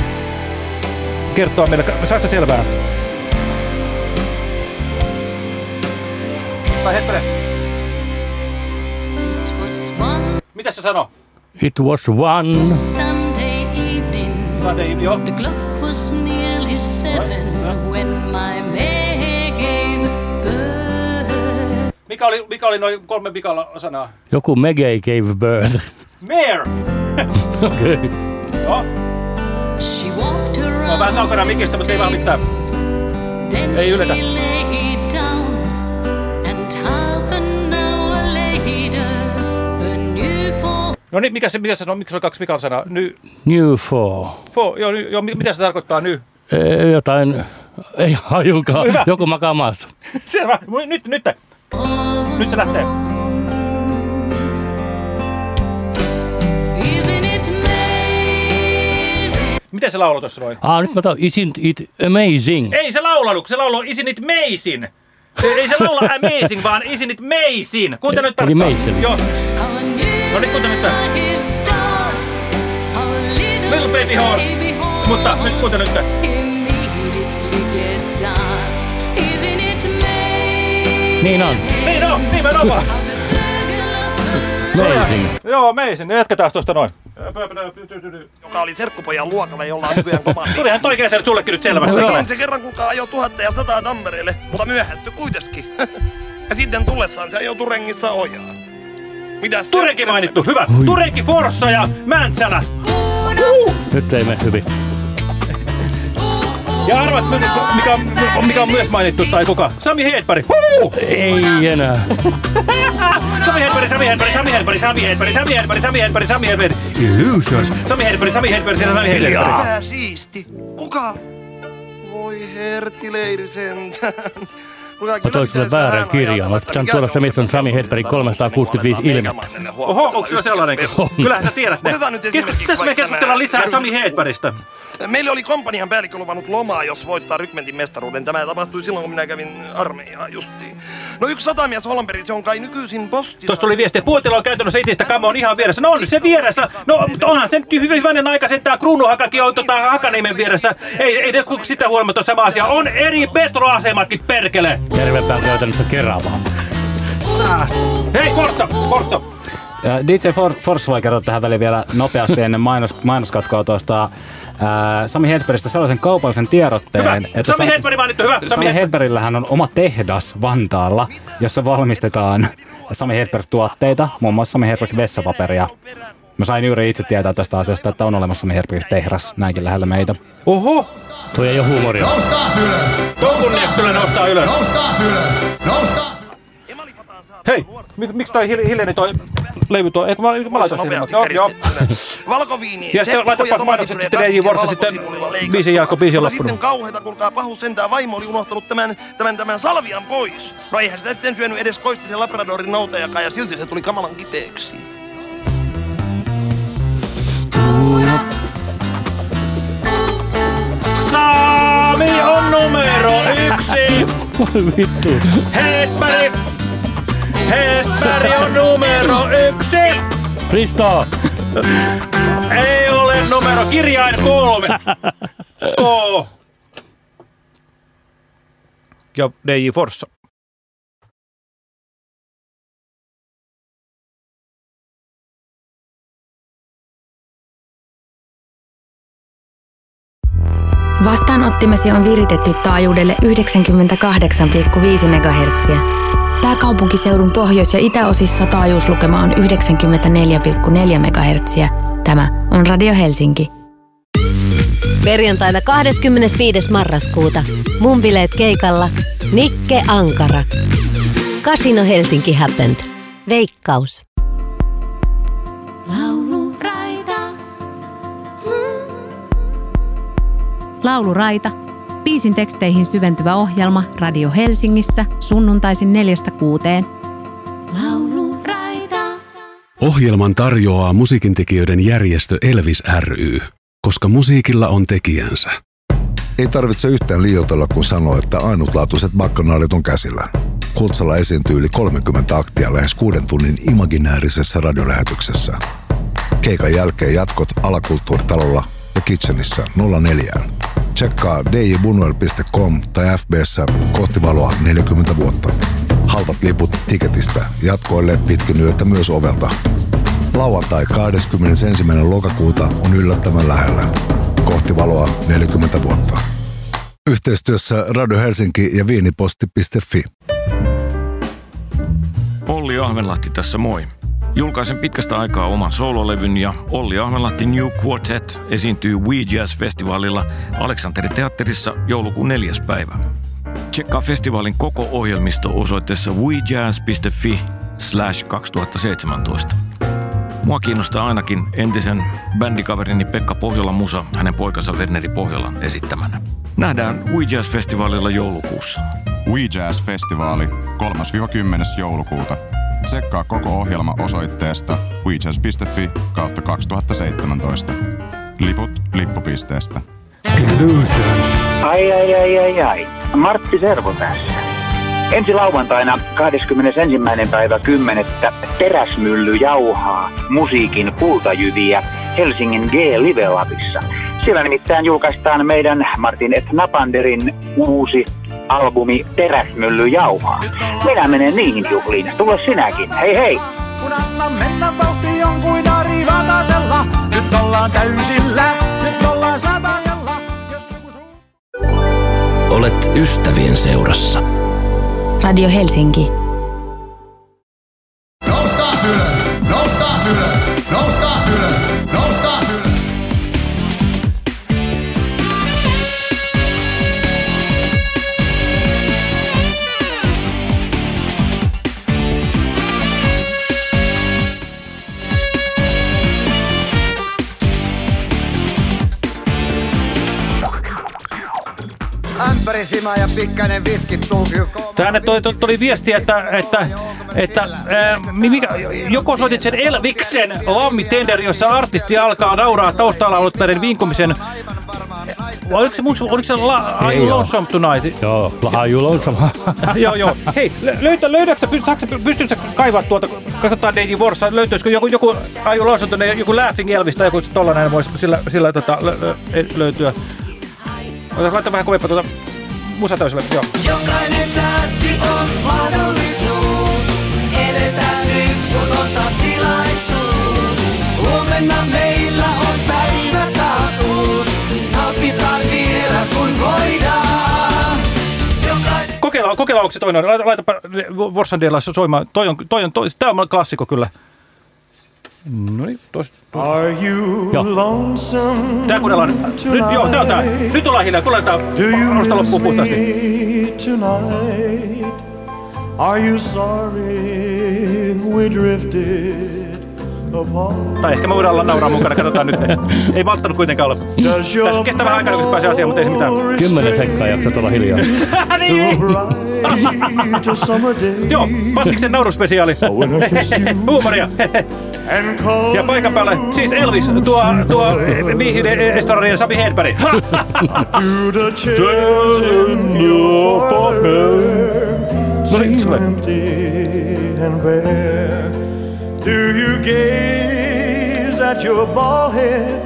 kertoa meille, saako sä selvää? Tai hetkinen. Mitä se sanoo? It was one. Sunday evening, Sunday evening, joo. the clock was nearly seven when my May gave birth. Mikä oli, mikä oli noin kolme vikalla sanaa? Joku Megay gave birth. Mare! Okei. Okay. Joo. She walked Mä oon around vähän kaukana mikistä, mutta ei vaan mitään. Then Ei ylitä. No niin, mikä se, mikä se on, miksi se on kaksi vikan sanaa? Ny, New four. fo, joo, ny, joo, mi- mitä se tarkoittaa ny? Ee, jotain, ei hajukaan. Hyvä. Joku makaa maassa. Selvä, nyt, nyt, nyt se lähtee. Isn't it amazing? Miten se lauloi tuossa noin? Ah, nyt mä taon, isn't it amazing? Ei se laulanut, se lauloi Isn't it amazing? Se, ei se laula amazing, vaan Isn't it amazing? Kuuntele nyt Eli tarkkaan. Mason. Joo, no nyt kuuntele nyt little, baby horse. Mutta nyt kuuntele nyt? Niin on. Niin on, nimenomaan. Amazing. Joo, amazing. Jatketaan tuosta noin. Joka oli serkkupojan luokalla, jolla on nykyään komandi. Tulihan toi se sullekin nyt selvästi. Sekin se kerran kuulkaa ajoi tuhatta ja sataa Tampereelle, mutta myöhästyi kuitenkin. ja sitten tullessaan se ajoi Turengissa ojaa. Mitäs Turenki mainittu, hyvä. Turenki, Forssa ja Mäntsälä. Nyt ei mene hyvin. Ja arvat, mikä, on- mikä on myös mainittu, tai kuka? Sami Hedberg. Huu! Ei enää. Sami Hedberg, Sami Hedberg, Sami Hedberg, Sami Hedberg, Sami Hedberg, Sami Hedberg, Sami Hedberg. Illusions. Sami Hedberg, Sami Hedberg, Sami Hedberg. Mikä siisti? Kuka? Voi hertti leiri sentään. Pitäis väärän kirjan? mikä tuoda se on missä on Sami Hedbergin 365 ilmettä? Oho, onko se sellainenkin? Kyllähän sä tiedät ne. Otetaan nyt esimerkiksi Kes- Me keskustellaan lisää Sami Hedbergistä. Meille oli kompanian päällikkö luvannut lomaa, jos voittaa rykmentin mestaruuden. Tämä tapahtui silloin, kun minä kävin armeijaa justiin. No yksi satamies Holmberg, se on kai nykyisin posti. Tuossa tuli viesti, että puotila on käytännössä itsestä kama on ihan vieressä. No on se vieressä. No mutta onhan se nyt hyvin hyvänen aika, että tämä kruunuhakakin on tota Hakaniemen vieressä. Ei, ei sitä huolimatta sama asia. On eri metroasematkin perkele. Järvenpää on käytännössä Keravaa. Saa. Hei, Korsa. Ja DJ For- Force voi kertoa tähän väliin vielä nopeasti ennen mainos, mainoskatkoa tuosta ää, Sami Hedbergistä sellaisen kaupallisen tiedotteen. Hyvä. Sami Hedberg mainittu, hyvä. Sami Sami Hedberg. Hedbergillähän on oma tehdas Vantaalla, jossa valmistetaan Sami Hedberg-tuotteita, muun muassa Sami Hedberg vessapaperia. Mä sain juuri itse tietää tästä asiasta, että on olemassa Sami Hedberg tehdas näinkin lähellä meitä. Oho! Toi ei ole huumoria. Noustaan ylös! Kunniaksi sulle nostaa ylös. Noustaan ylös! Hei, mik, miksi toi hil- hiljainen toi levy tuo? Eikö mä, mä laitan sinne? nopeasti Joo, joo. Valkoviini, Ja sitten laitapas mainokset sitten DJ Vorsa sitten biisin jälkeen, biisi on Mutta sitten loppunut. kauheita, kuulkaa pahu sentään vaimo oli unohtanut tämän, tämän, tämän salvian pois. No eihän sitä sitten syönyt edes koistisen Labradorin noutajakaan ja silti se tuli kamalan kipeäksi. Sami on numero yksi. Vittu. Hedberg. Hedberg on numero yksi. Risto! Ei ole numero, kirjain kolme. K. Ja DJ Forssa. Vastaanottimesi on viritetty taajuudelle 98,5 MHz. Pääkaupunkiseudun pohjois- ja itäosissa taajuuslukema on 94,4 MHz. Tämä on Radio Helsinki. Perjantaina 25. marraskuuta. Mun bileet keikalla Nikke Ankara. Casino Helsinki Happened. Veikkaus. Lauluraita. Biisin teksteihin syventyvä ohjelma Radio Helsingissä sunnuntaisin neljästä kuuteen. Ohjelman tarjoaa musiikintekijöiden järjestö Elvis ry, koska musiikilla on tekijänsä. Ei tarvitse yhtään liioitella, kun sanoo, että ainutlaatuiset bakkanaalit on käsillä. Kultsalla esiintyy yli 30 aktia lähes kuuden tunnin imaginäärisessä radiolähetyksessä. Keikan jälkeen jatkot alakulttuuritalolla ja Kitchenissä 04. Tsekkaa djbunuel.com tai FBssä kohti valoa 40 vuotta. Halvat liput tiketistä jatkoille pitkin yötä myös ovelta. Lauantai 21. lokakuuta on yllättävän lähellä. Kohti valoa 40 vuotta. Yhteistyössä Radio Helsinki ja viiniposti.fi. Olli Ahvenlahti tässä moi. Julkaisen pitkästä aikaa oman soololevyn ja Olli Ahvenlahti New Quartet esiintyy We Jazz-festivaalilla Aleksanteri-teatterissa joulukuun neljäs päivä. Tsekkaa festivaalin koko ohjelmisto osoitteessa wejazz.fi slash 2017. Mua kiinnostaa ainakin entisen bändikaverini Pekka Pohjolan musa hänen poikansa Werneri Pohjolan esittämänä. Nähdään We Jazz-festivaalilla joulukuussa. We Jazz-festivaali 3-10. joulukuuta. Tsekkaa koko ohjelma osoitteesta wejazz.fi kautta 2017. Liput lippupisteestä. Illusions. Ai ai ai ai ai. Martti Servo tässä. Ensi lauantaina 21. päivä 10. Teräsmylly jauhaa musiikin kultajyviä Helsingin G Live Labissa. Siellä nimittäin julkaistaan meidän Martin et Napanderin uusi albumi Teräsmylly jauhaa. Minä menen niihin juhliin. Tule sinäkin. Hei hei! Kun anna mennä vauhti on kuin Ari Vatasella. Nyt ollaan täysillä, nyt ollaan satasella. Olet ystävien seurassa. Radio Helsinki. Pikkainen viski tulkiu. Tänne tuli, tuli viesti, että, että, että ää, mikä, joko soitit sen Elviksen Lammi Tender, jossa artisti alkaa nauraa taustalla aloitteiden vinkumisen. Oliko se, muista- oliko se la, Are You. Lonesome Tonight? Joo, Are You Lonesome? joo, joo. Hei, lö- löytä, löydätkö, pystytkö kaivaa tuolta, katsotaan DJ Warsa, löytyisikö joku, joku Are You Lonesome Tonight, joku Laughing Elvis tai joku tollanen voisi sillä, sillä tota, lö, lö, löytyä. Ota, laita vähän kovempaa tuota musatäysille, joo. Jokainen chanssi on mahdollisuus. Eletään nyt, kun on taas tilaisuus. Huomenna meillä on päivä taas uusi. Nautitaan vielä, kun voidaan. Kokeillaan, kokeillaan onko se toinen. Laita, laitapa Vorsandella soimaan. Toi on, toi on, toi, tää on klassikko kyllä. No niin, tois. Are you lonesome Tää kuunnellaan nyt. Nyt, joo, tää on tää. Nyt ollaan hiljaa, kuunnellaan tää alusta loppuun puhtaasti. tonight? Are you sorry we drifted? Tai ehkä me voidaan olla nauraa mukana, katsotaan nyt. Ei malttanut kuitenkaan olla. Tässä kestää vähän aikaa, kun se pääsee asiaan, mutta ei se mitään. Kymmenen sekkaa jaksat olla hiljaa. niin! Joo, Paskiksen nauruspesiaali. Huumoria. ja paikan päälle, siis Elvis, tuo, tuo viihde estradien Sami Hedberg. To the chairs in your No niin, Do you gaze at your bald head?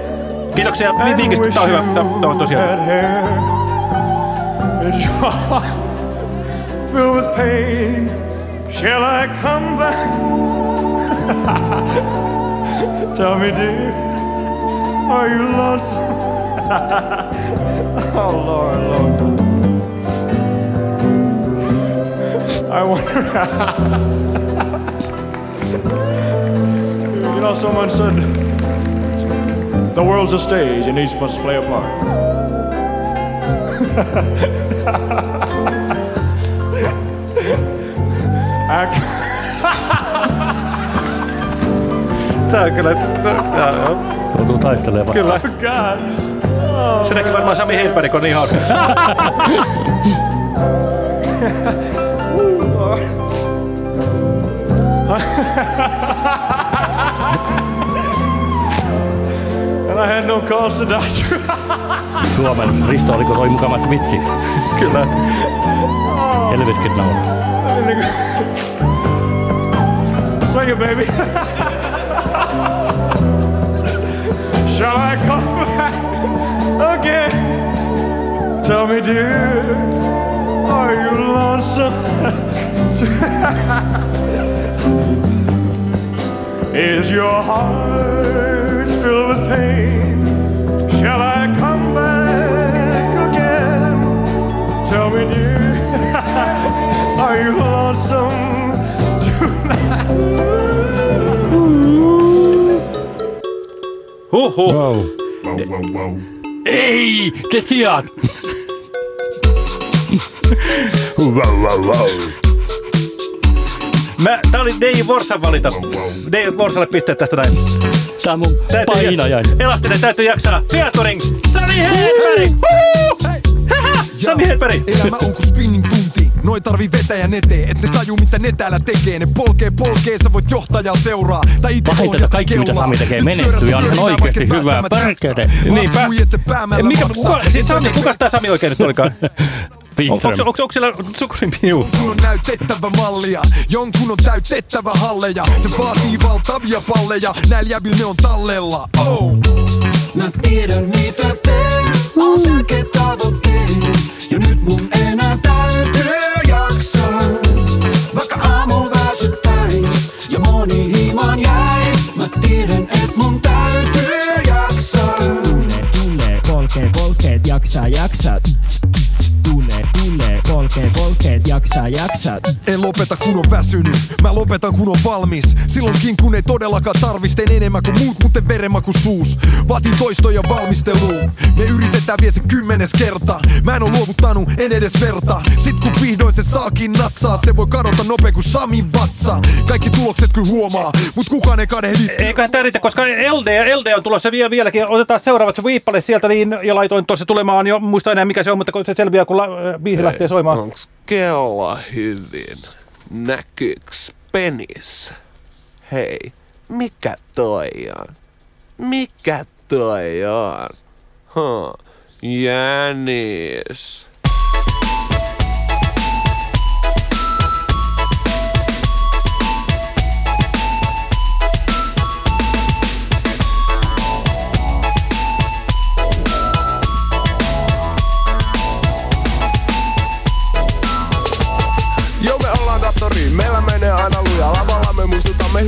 Kiitoksia vinkistä, tää on hyvä. Tää on tosiaan. That hair. Is your heart filled with pain? Shall I come back? Tell me, dear, are you lonesome? oh, Lord, Lord. I wonder. know, someone said The world's a stage and each must play a part. Act. Tää on kyllä... Oh, Se, tää, joo. Joutuu taistelemaan vastaan. Kyllä. God. Oh, Se näki varmaan Sami Hedberg, kun on niin hauska. Oh, and I had no cause to die. Suomen Risto oliko toi mukamassa vitsi? Kyllä. Elviskin nauraa. Sing it, baby. Shall I come back again? Tell me, dear, are you lonesome? Is your heart filled with pain? Shall I come back again? Tell me, dear, are you lonesome Huhhuh. Wow. Ei, te sijat! wow, wow, wow. Mä, tää oli DJ Vorsan valita. DJ Vorsalle pisteet tästä näin. Tää on mun painajainen. Elastinen täytyy jaksaa. Featuring Sami Hedberg! Sami Hedberg! Elämä on kuin spinning tunti. Noi tarvii vetäjän eteen, et ne taju mitä ne täällä tekee. Ne polkee polkee, sä voit johtajaa seuraa. Tai ite Pahinta, että kaikki mitä Sami tekee menestyy ja on ihan oikeesti hyvää. Perkele. Niinpä. Mikä, kuka, siis Sami, kuka tää Sami oikein nyt olikaan? Onko, onko, onko, onko siellä sukurin piu? Kun on näytettävä mallia, jonkun on täytettävä halleja. Se vaatii valtavia palleja, näillä jäbillä ne on tallella. Oh. Mä tiedän mitä teen, on selkeä tavoitteet. Ja nyt mun enää täytyy jaksaa. Vaikka aamu väsyttäis ja moni himan jäis. Mä tiedän et mun täytyy jaksaa. Tulee, polkee, polkeet, jaksaa, jaksaa. Tulee, tulee, polkee, polkeet, jaksaa, jaksaa. En lopeta kun on väsynyt, mä lopetan kun on valmis Silloinkin kun ei todellakaan tarvis Teen enemmän kuin muut, mutta veremmä kuin suus Vaatin toistoja valmisteluun Me yritetään vielä se kymmenes kerta Mä en oo luovuttanut, en edes verta Sit kun vihdoin se saakin natsaa Se voi kadota nopea kuin Samin vatsa Kaikki tulokset kyllä huomaa, mut kukaan ei kadehdi Eiköhän tää riitä, koska LD, LD on tulossa vielä, vieläkin. Otetaan seuraavat se viippale sieltä niin, ja laitoin tuossa tulemaan jo. Muista enää mikä se on, mutta se selviää, kun la, äh, biisi lähtee soimaan. Onks kello hyvin? Näkyyks penis? Hei, mikä toi on? Mikä toi on? Huh, jänis.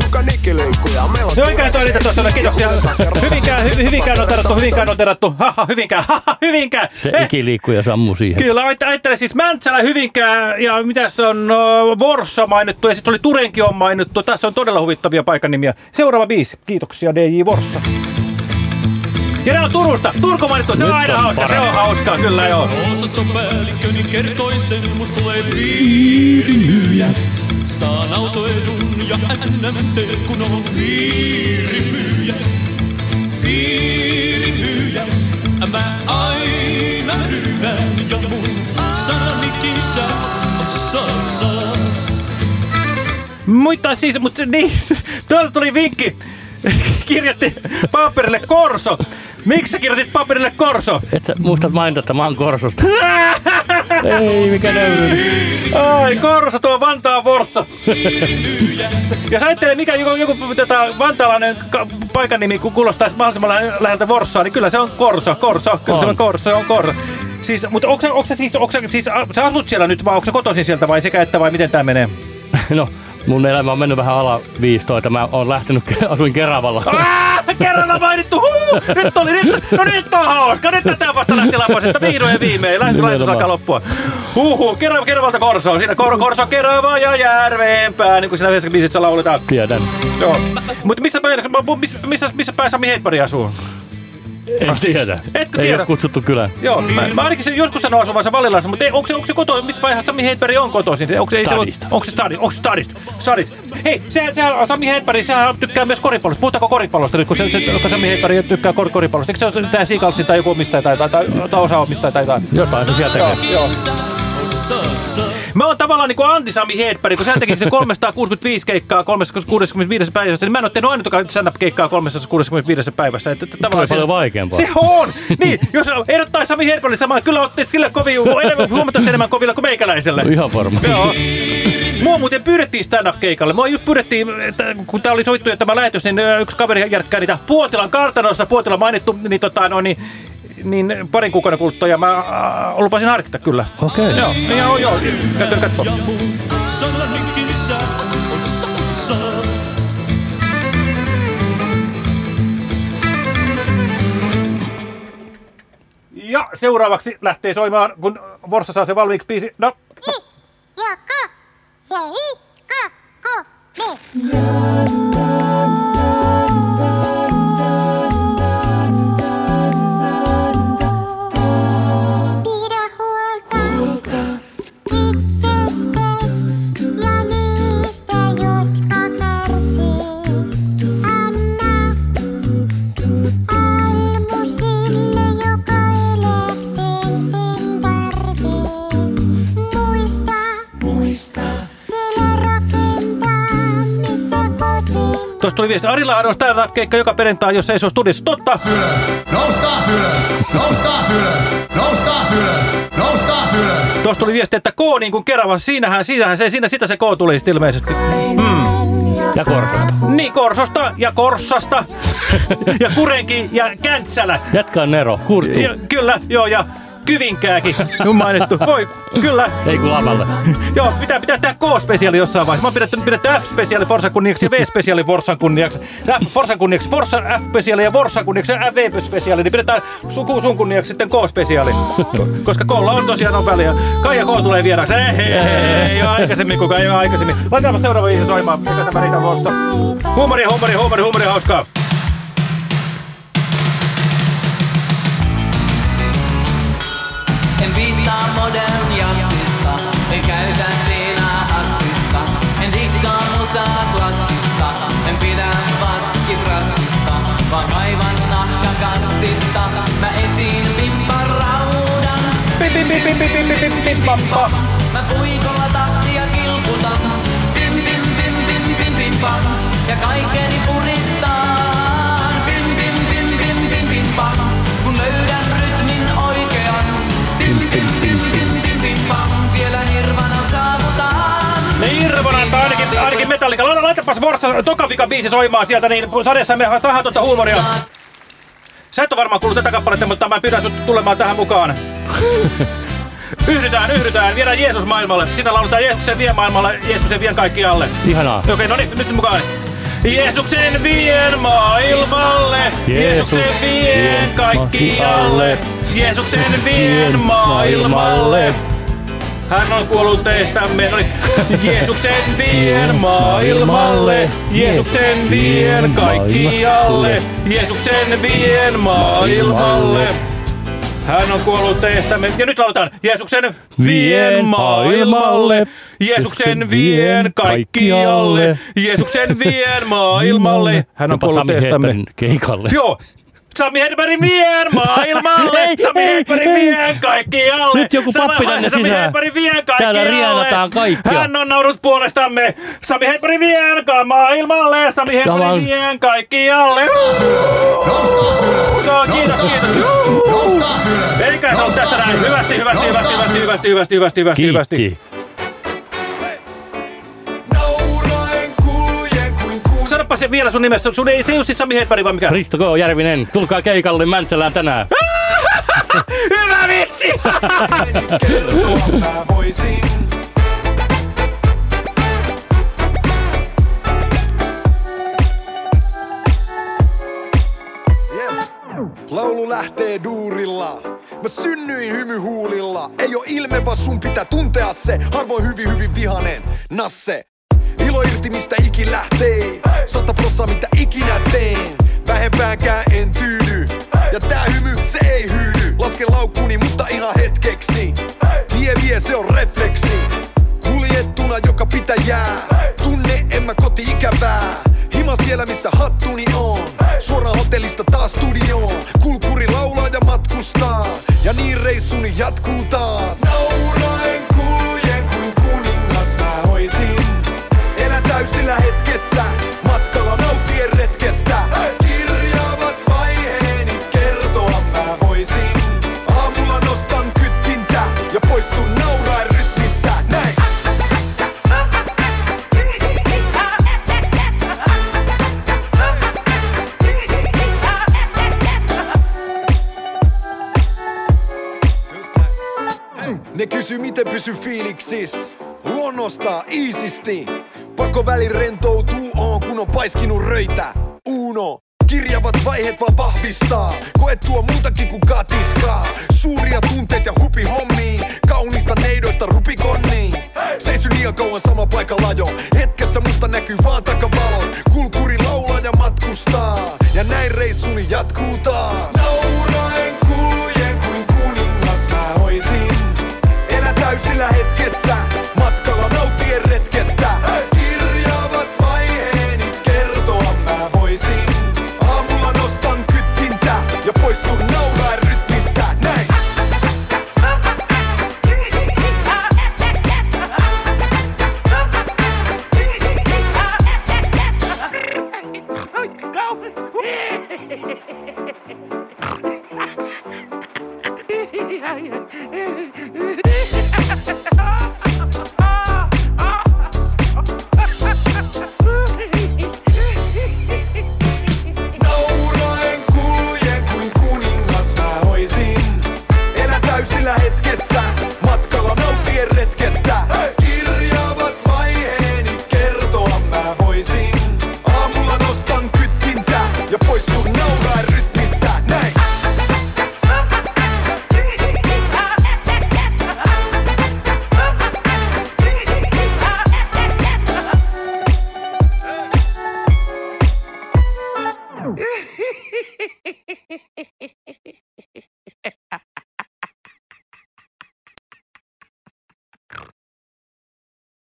Hiukan nikkiliikkuja. Meillä on No oikein toi niitä tuossa, kiitoksia. Hyvinkään, hy, hyvinkään on terattu, hyvinkään on terattu. Haha, hyvinkään, haha, hyvinkään. Se ikiliikkuja sammuu siihen. Kyllä, aj- ajattele siis Mäntsälä, Hyvinkää ja mitä se on, uh, Vorsa mainittu ja sitten oli Turenki on mainittu. Tässä on todella huvittavia paikan nimiä. Seuraava biisi. Kiitoksia DJ Vorsa. Ja ne on Turusta. Turku mainittu, se on aina on hauska, se on hauskaa, kyllä joo. Osastopäällikköni kertoi sen, musta tulee piirimyyjä. Saan autoedun ja NMT, kun on piirimyyjä. Piirimyyjä, mä aina ryhmän ja mun sanani kisä ostaa saa. Mutta siis, mutta niin, tuolta tuli vinkki. Kirjoitti paperille Korso. Miksi sä kirjoitit paperille Korso? Et sä muistat mainita, että mä oon Korsosta. Ei, mikä nöyry. Ai, Korso tuo Vantaan Vorssa. Jos ajattelee, mikä joku, joku tota, vantaalainen ka- paikan nimi kun kuulostaisi mahdollisimman lä- läheltä Vorssaa, niin kyllä se on Korso, Korso, kyllä se on On. Korso, se on Korso. Siis, mutta onko, onko, siis, onko, siis, a- sä asut siellä nyt vai onko sä kotoisin sieltä vai sekä että vai miten tämä menee? No, mun elämä on mennyt vähän ala 15. Mä oon lähtenyt, asuin Keravalla. Ah, kerralla mainittu, huu! Nyt oli, nyt, no nyt on hauska, nyt tätä vasta lähti laposesta vihdoin ja viimein, lähetys lähetys alkaa loppua. Huhu, Kerava, Keravalta Korso, siinä Kor, Korso, Kerava ja Järveenpää, niin kuin siinä yhdessä biisissä lauletaan. Tiedän. Joo. Mutta missä päin, missä, missä, missä päin Sami Hedberg asuu? En tiedä. Etkö Ei tiedä? ole kutsuttu kylään. Joo, mä, mä ainakin se joskus sanon asuvansa Vallilaissa, mutta ei, onko se, onko se koto, missä vaiheessa Sami Hedberg on kotoisin? Se, onko se, ei se, Stadista. onko se stadi, onko se stadista? Stadista. Hei, sehän, sehän, Sami Hedberg, sehän tykkää myös koripallosta. Puhutaanko koripallosta nyt, kun, se, se, kun Sami Hedberg tykkää kor, koripallosta? Eikö se ole tämä Seagalsin tai joku omistaja tai, tai, tai, tai osa omistaja tai jotain? Jotain se sieltä Joo, tekee. joo. Mä oon tavallaan niin kuin Antti Sami Hedberg, kun sehän teki se 365 keikkaa 365 päivässä, niin mä en ole tehnyt ainoatakaan stand-up-keikkaa 365 päivässä. Että, että tavallaan paljon vaikeampaa. Se on! Niin, jos ehdottaa Sami Hedbergille samaa, kyllä otte sille kovin, enemmän, huomattavasti enemmän kovilla kuin meikäläiselle. No ihan varma. Joo. Mua muuten pyydettiin stand-up-keikalle. Mua just pyydettiin, että kun tää oli soittu jo tämä lähetys, niin yksi kaveri järkkää niitä Puotilan kartanossa, Puotila mainittu, niin, tota, no, niin, niin parin kuukauden kuluttua, ja mä äh, lupasin harkita kyllä. Okei. Joo, niin joo, joo. Katso, katso. Ja seuraavaksi lähtee soimaan, kun Vorsa saa se valmiiksi biisi. No, Pidä tuossa tuli viesti. Arilla on stand-up-keikka joka perjantai, jos ei se ole studiossa. Totta! Noustaan ylös! Noustaan ylös! Noustaan ylös! Noustaan ylös! Tuossa tuli viesti, että K niin kuin Kerava, siinähän, siinähän se, siinä sitä se K tuli sitten ilmeisesti. Mm. Ja Korsosta. Niin, Korsosta ja Korssasta ja Kurenki ja Käntsälä. On Nero, Kurttu. Ja, kyllä, joo, ja Kyvinkääkin on mainittu. Voi, kyllä. Ei kun lavalle. Joo, pitää pitää tää K-spesiaali jossain vaiheessa. Mä oon pidetty, pidetty F-spesiaali Forsan kunniaksi ja V-spesiaali Forsan kunniaksi. F Forsan kunniaksi, Forsan F-spesiaali ja Forsan kunniaksi ja V-spesiaali. Niin pidetään sun, sun kunniaksi sitten K-spesiaali. Koska Klla on tosiaan on väliä. Kaija K tulee vieraksi. Ei, ei, ei, ei, aikaisemmin kukaan, ei aikaisemmin. Laitetaanpa seuraava viisi soimaan. Eikä tämä riitä vuotta. Huumori, huumori, huumori, huumori, hauskaa. En käytä viinaa hassista. En diggaa musaa klassista, en pidä vaskibrassista, vaan kaivan nahkakassista. Mä esiin pimpan raudan. Pim, pim, pim, pim, pim, pim, pim, pim, pim, pam, pam. Mä puikolla tahtia kilputan. Pim, pim, pim, pim, pim, pim, pam. Ja kaikeni puristaan. Pim, pim, pim, pim, pim, pim, pam. Nirvana, tai ainakin, ainakin Metallica. Laita, laitapas Vorsa toka vika biisi soimaan sieltä, niin sadessa me tahatonta huumoria. Sä et ole varmaan kuullut tätä kappaletta, mutta mä pyydän sut tulemaan tähän mukaan. Yhdytään, yhdytään, viedään Jeesus maailmalle. Sinä lauletaan Jeesuksen vie maailmalle, Jeesuksen vien kaikkialle. Ihanaa. Okei, no niin, nyt mukaan. Jeesuksen vien maailmalle, Jeesus Jeesuksen vien vien kaikkialle, Jeesuksen vien maailmalle. Hän on kuollut teistämme, no niin. Jeesuksen vien maailmalle, Jeesuksen vien kaikkialle, Jeesuksen vien maailmalle. Hän on kuollut teistämme. Ja nyt lauletaan. Jeesuksen vien maailmalle. Jeesuksen vien kaikkialle. Jeesuksen vien maailmalle. Hän on kuollut teistämme. Keikalle. Joo. Sami Hedbergin vien maailmalle. Ei, Sami Hedbergin vien kaikkialle. Nyt joku Sami- pappi tänne Sami. Hedbergin vien Täällä kaikkialle. rienataan kaikkia. Hän on naurut puolestamme. Sami Hedbergin vien maailmalle. Sami Hedbergin vien kaikkialle. Joo, kiitos, kiitos. Noustaan ylös! Eikä se ole tässä näin. Hyvästi, hyvästi, hyvästi, hyvästi, hyvästi, hyvästi, hyvästi, hyvästi, Sanoppa se vielä sun nimessä. Sun ei, se ei ole siis Sami Hedberg vai mikä? Risto K. Järvinen, tulkaa keikalle Mäntsälään tänään. Hyvä vitsi! Laulu lähtee duurilla. Mä synnyin hymyhuulilla. Ei oo ilme, vaan sun pitää tuntea se. Harvoin hyvin, hyvin vihanen. Nasse. Ilo irti, mistä ikin lähtee. Sata prossaa, mitä ikinä teen. Vähempäänkään en tyydy. Ja tää hymy, se ei hyydy. Laske laukkuni, mutta ihan hetkeksi. Tie vie, se on refleksi. Kuljettuna joka pitäjää. Tunne en mä koti ikävää. Hima siellä missä hattuni on. Suoraan hotellista taas studioon. Kulkuri laulaa ja matkustaa. Ja niin reissuni jatkuu taas. Nauraen täysillä hetkessä. Matkalla nauttien retkestä. Kertoa Aamulla nostan Ja poistun Ne kysy miten pysy fiiliksis Luonnostaa iisisti Pako välin rentoutuu on kun on paiskinut röitä. Uno. Kirjavat vaiheet vaan vahvistaa. Koe tuo muutakin kuin katiskaa. Suuria tunteet ja hupi hommiin. Kaunista neidoista rupikonniin. Seisy liian kauan sama paikalla jo Hetkessä musta näkyy vaan takavalot Kulkuri laulaa ja matkustaa. Ja näin reissuni jatkuu taas. Nauraen kuljen kuin kuningas mä oisin. Elä täysillä hetkessä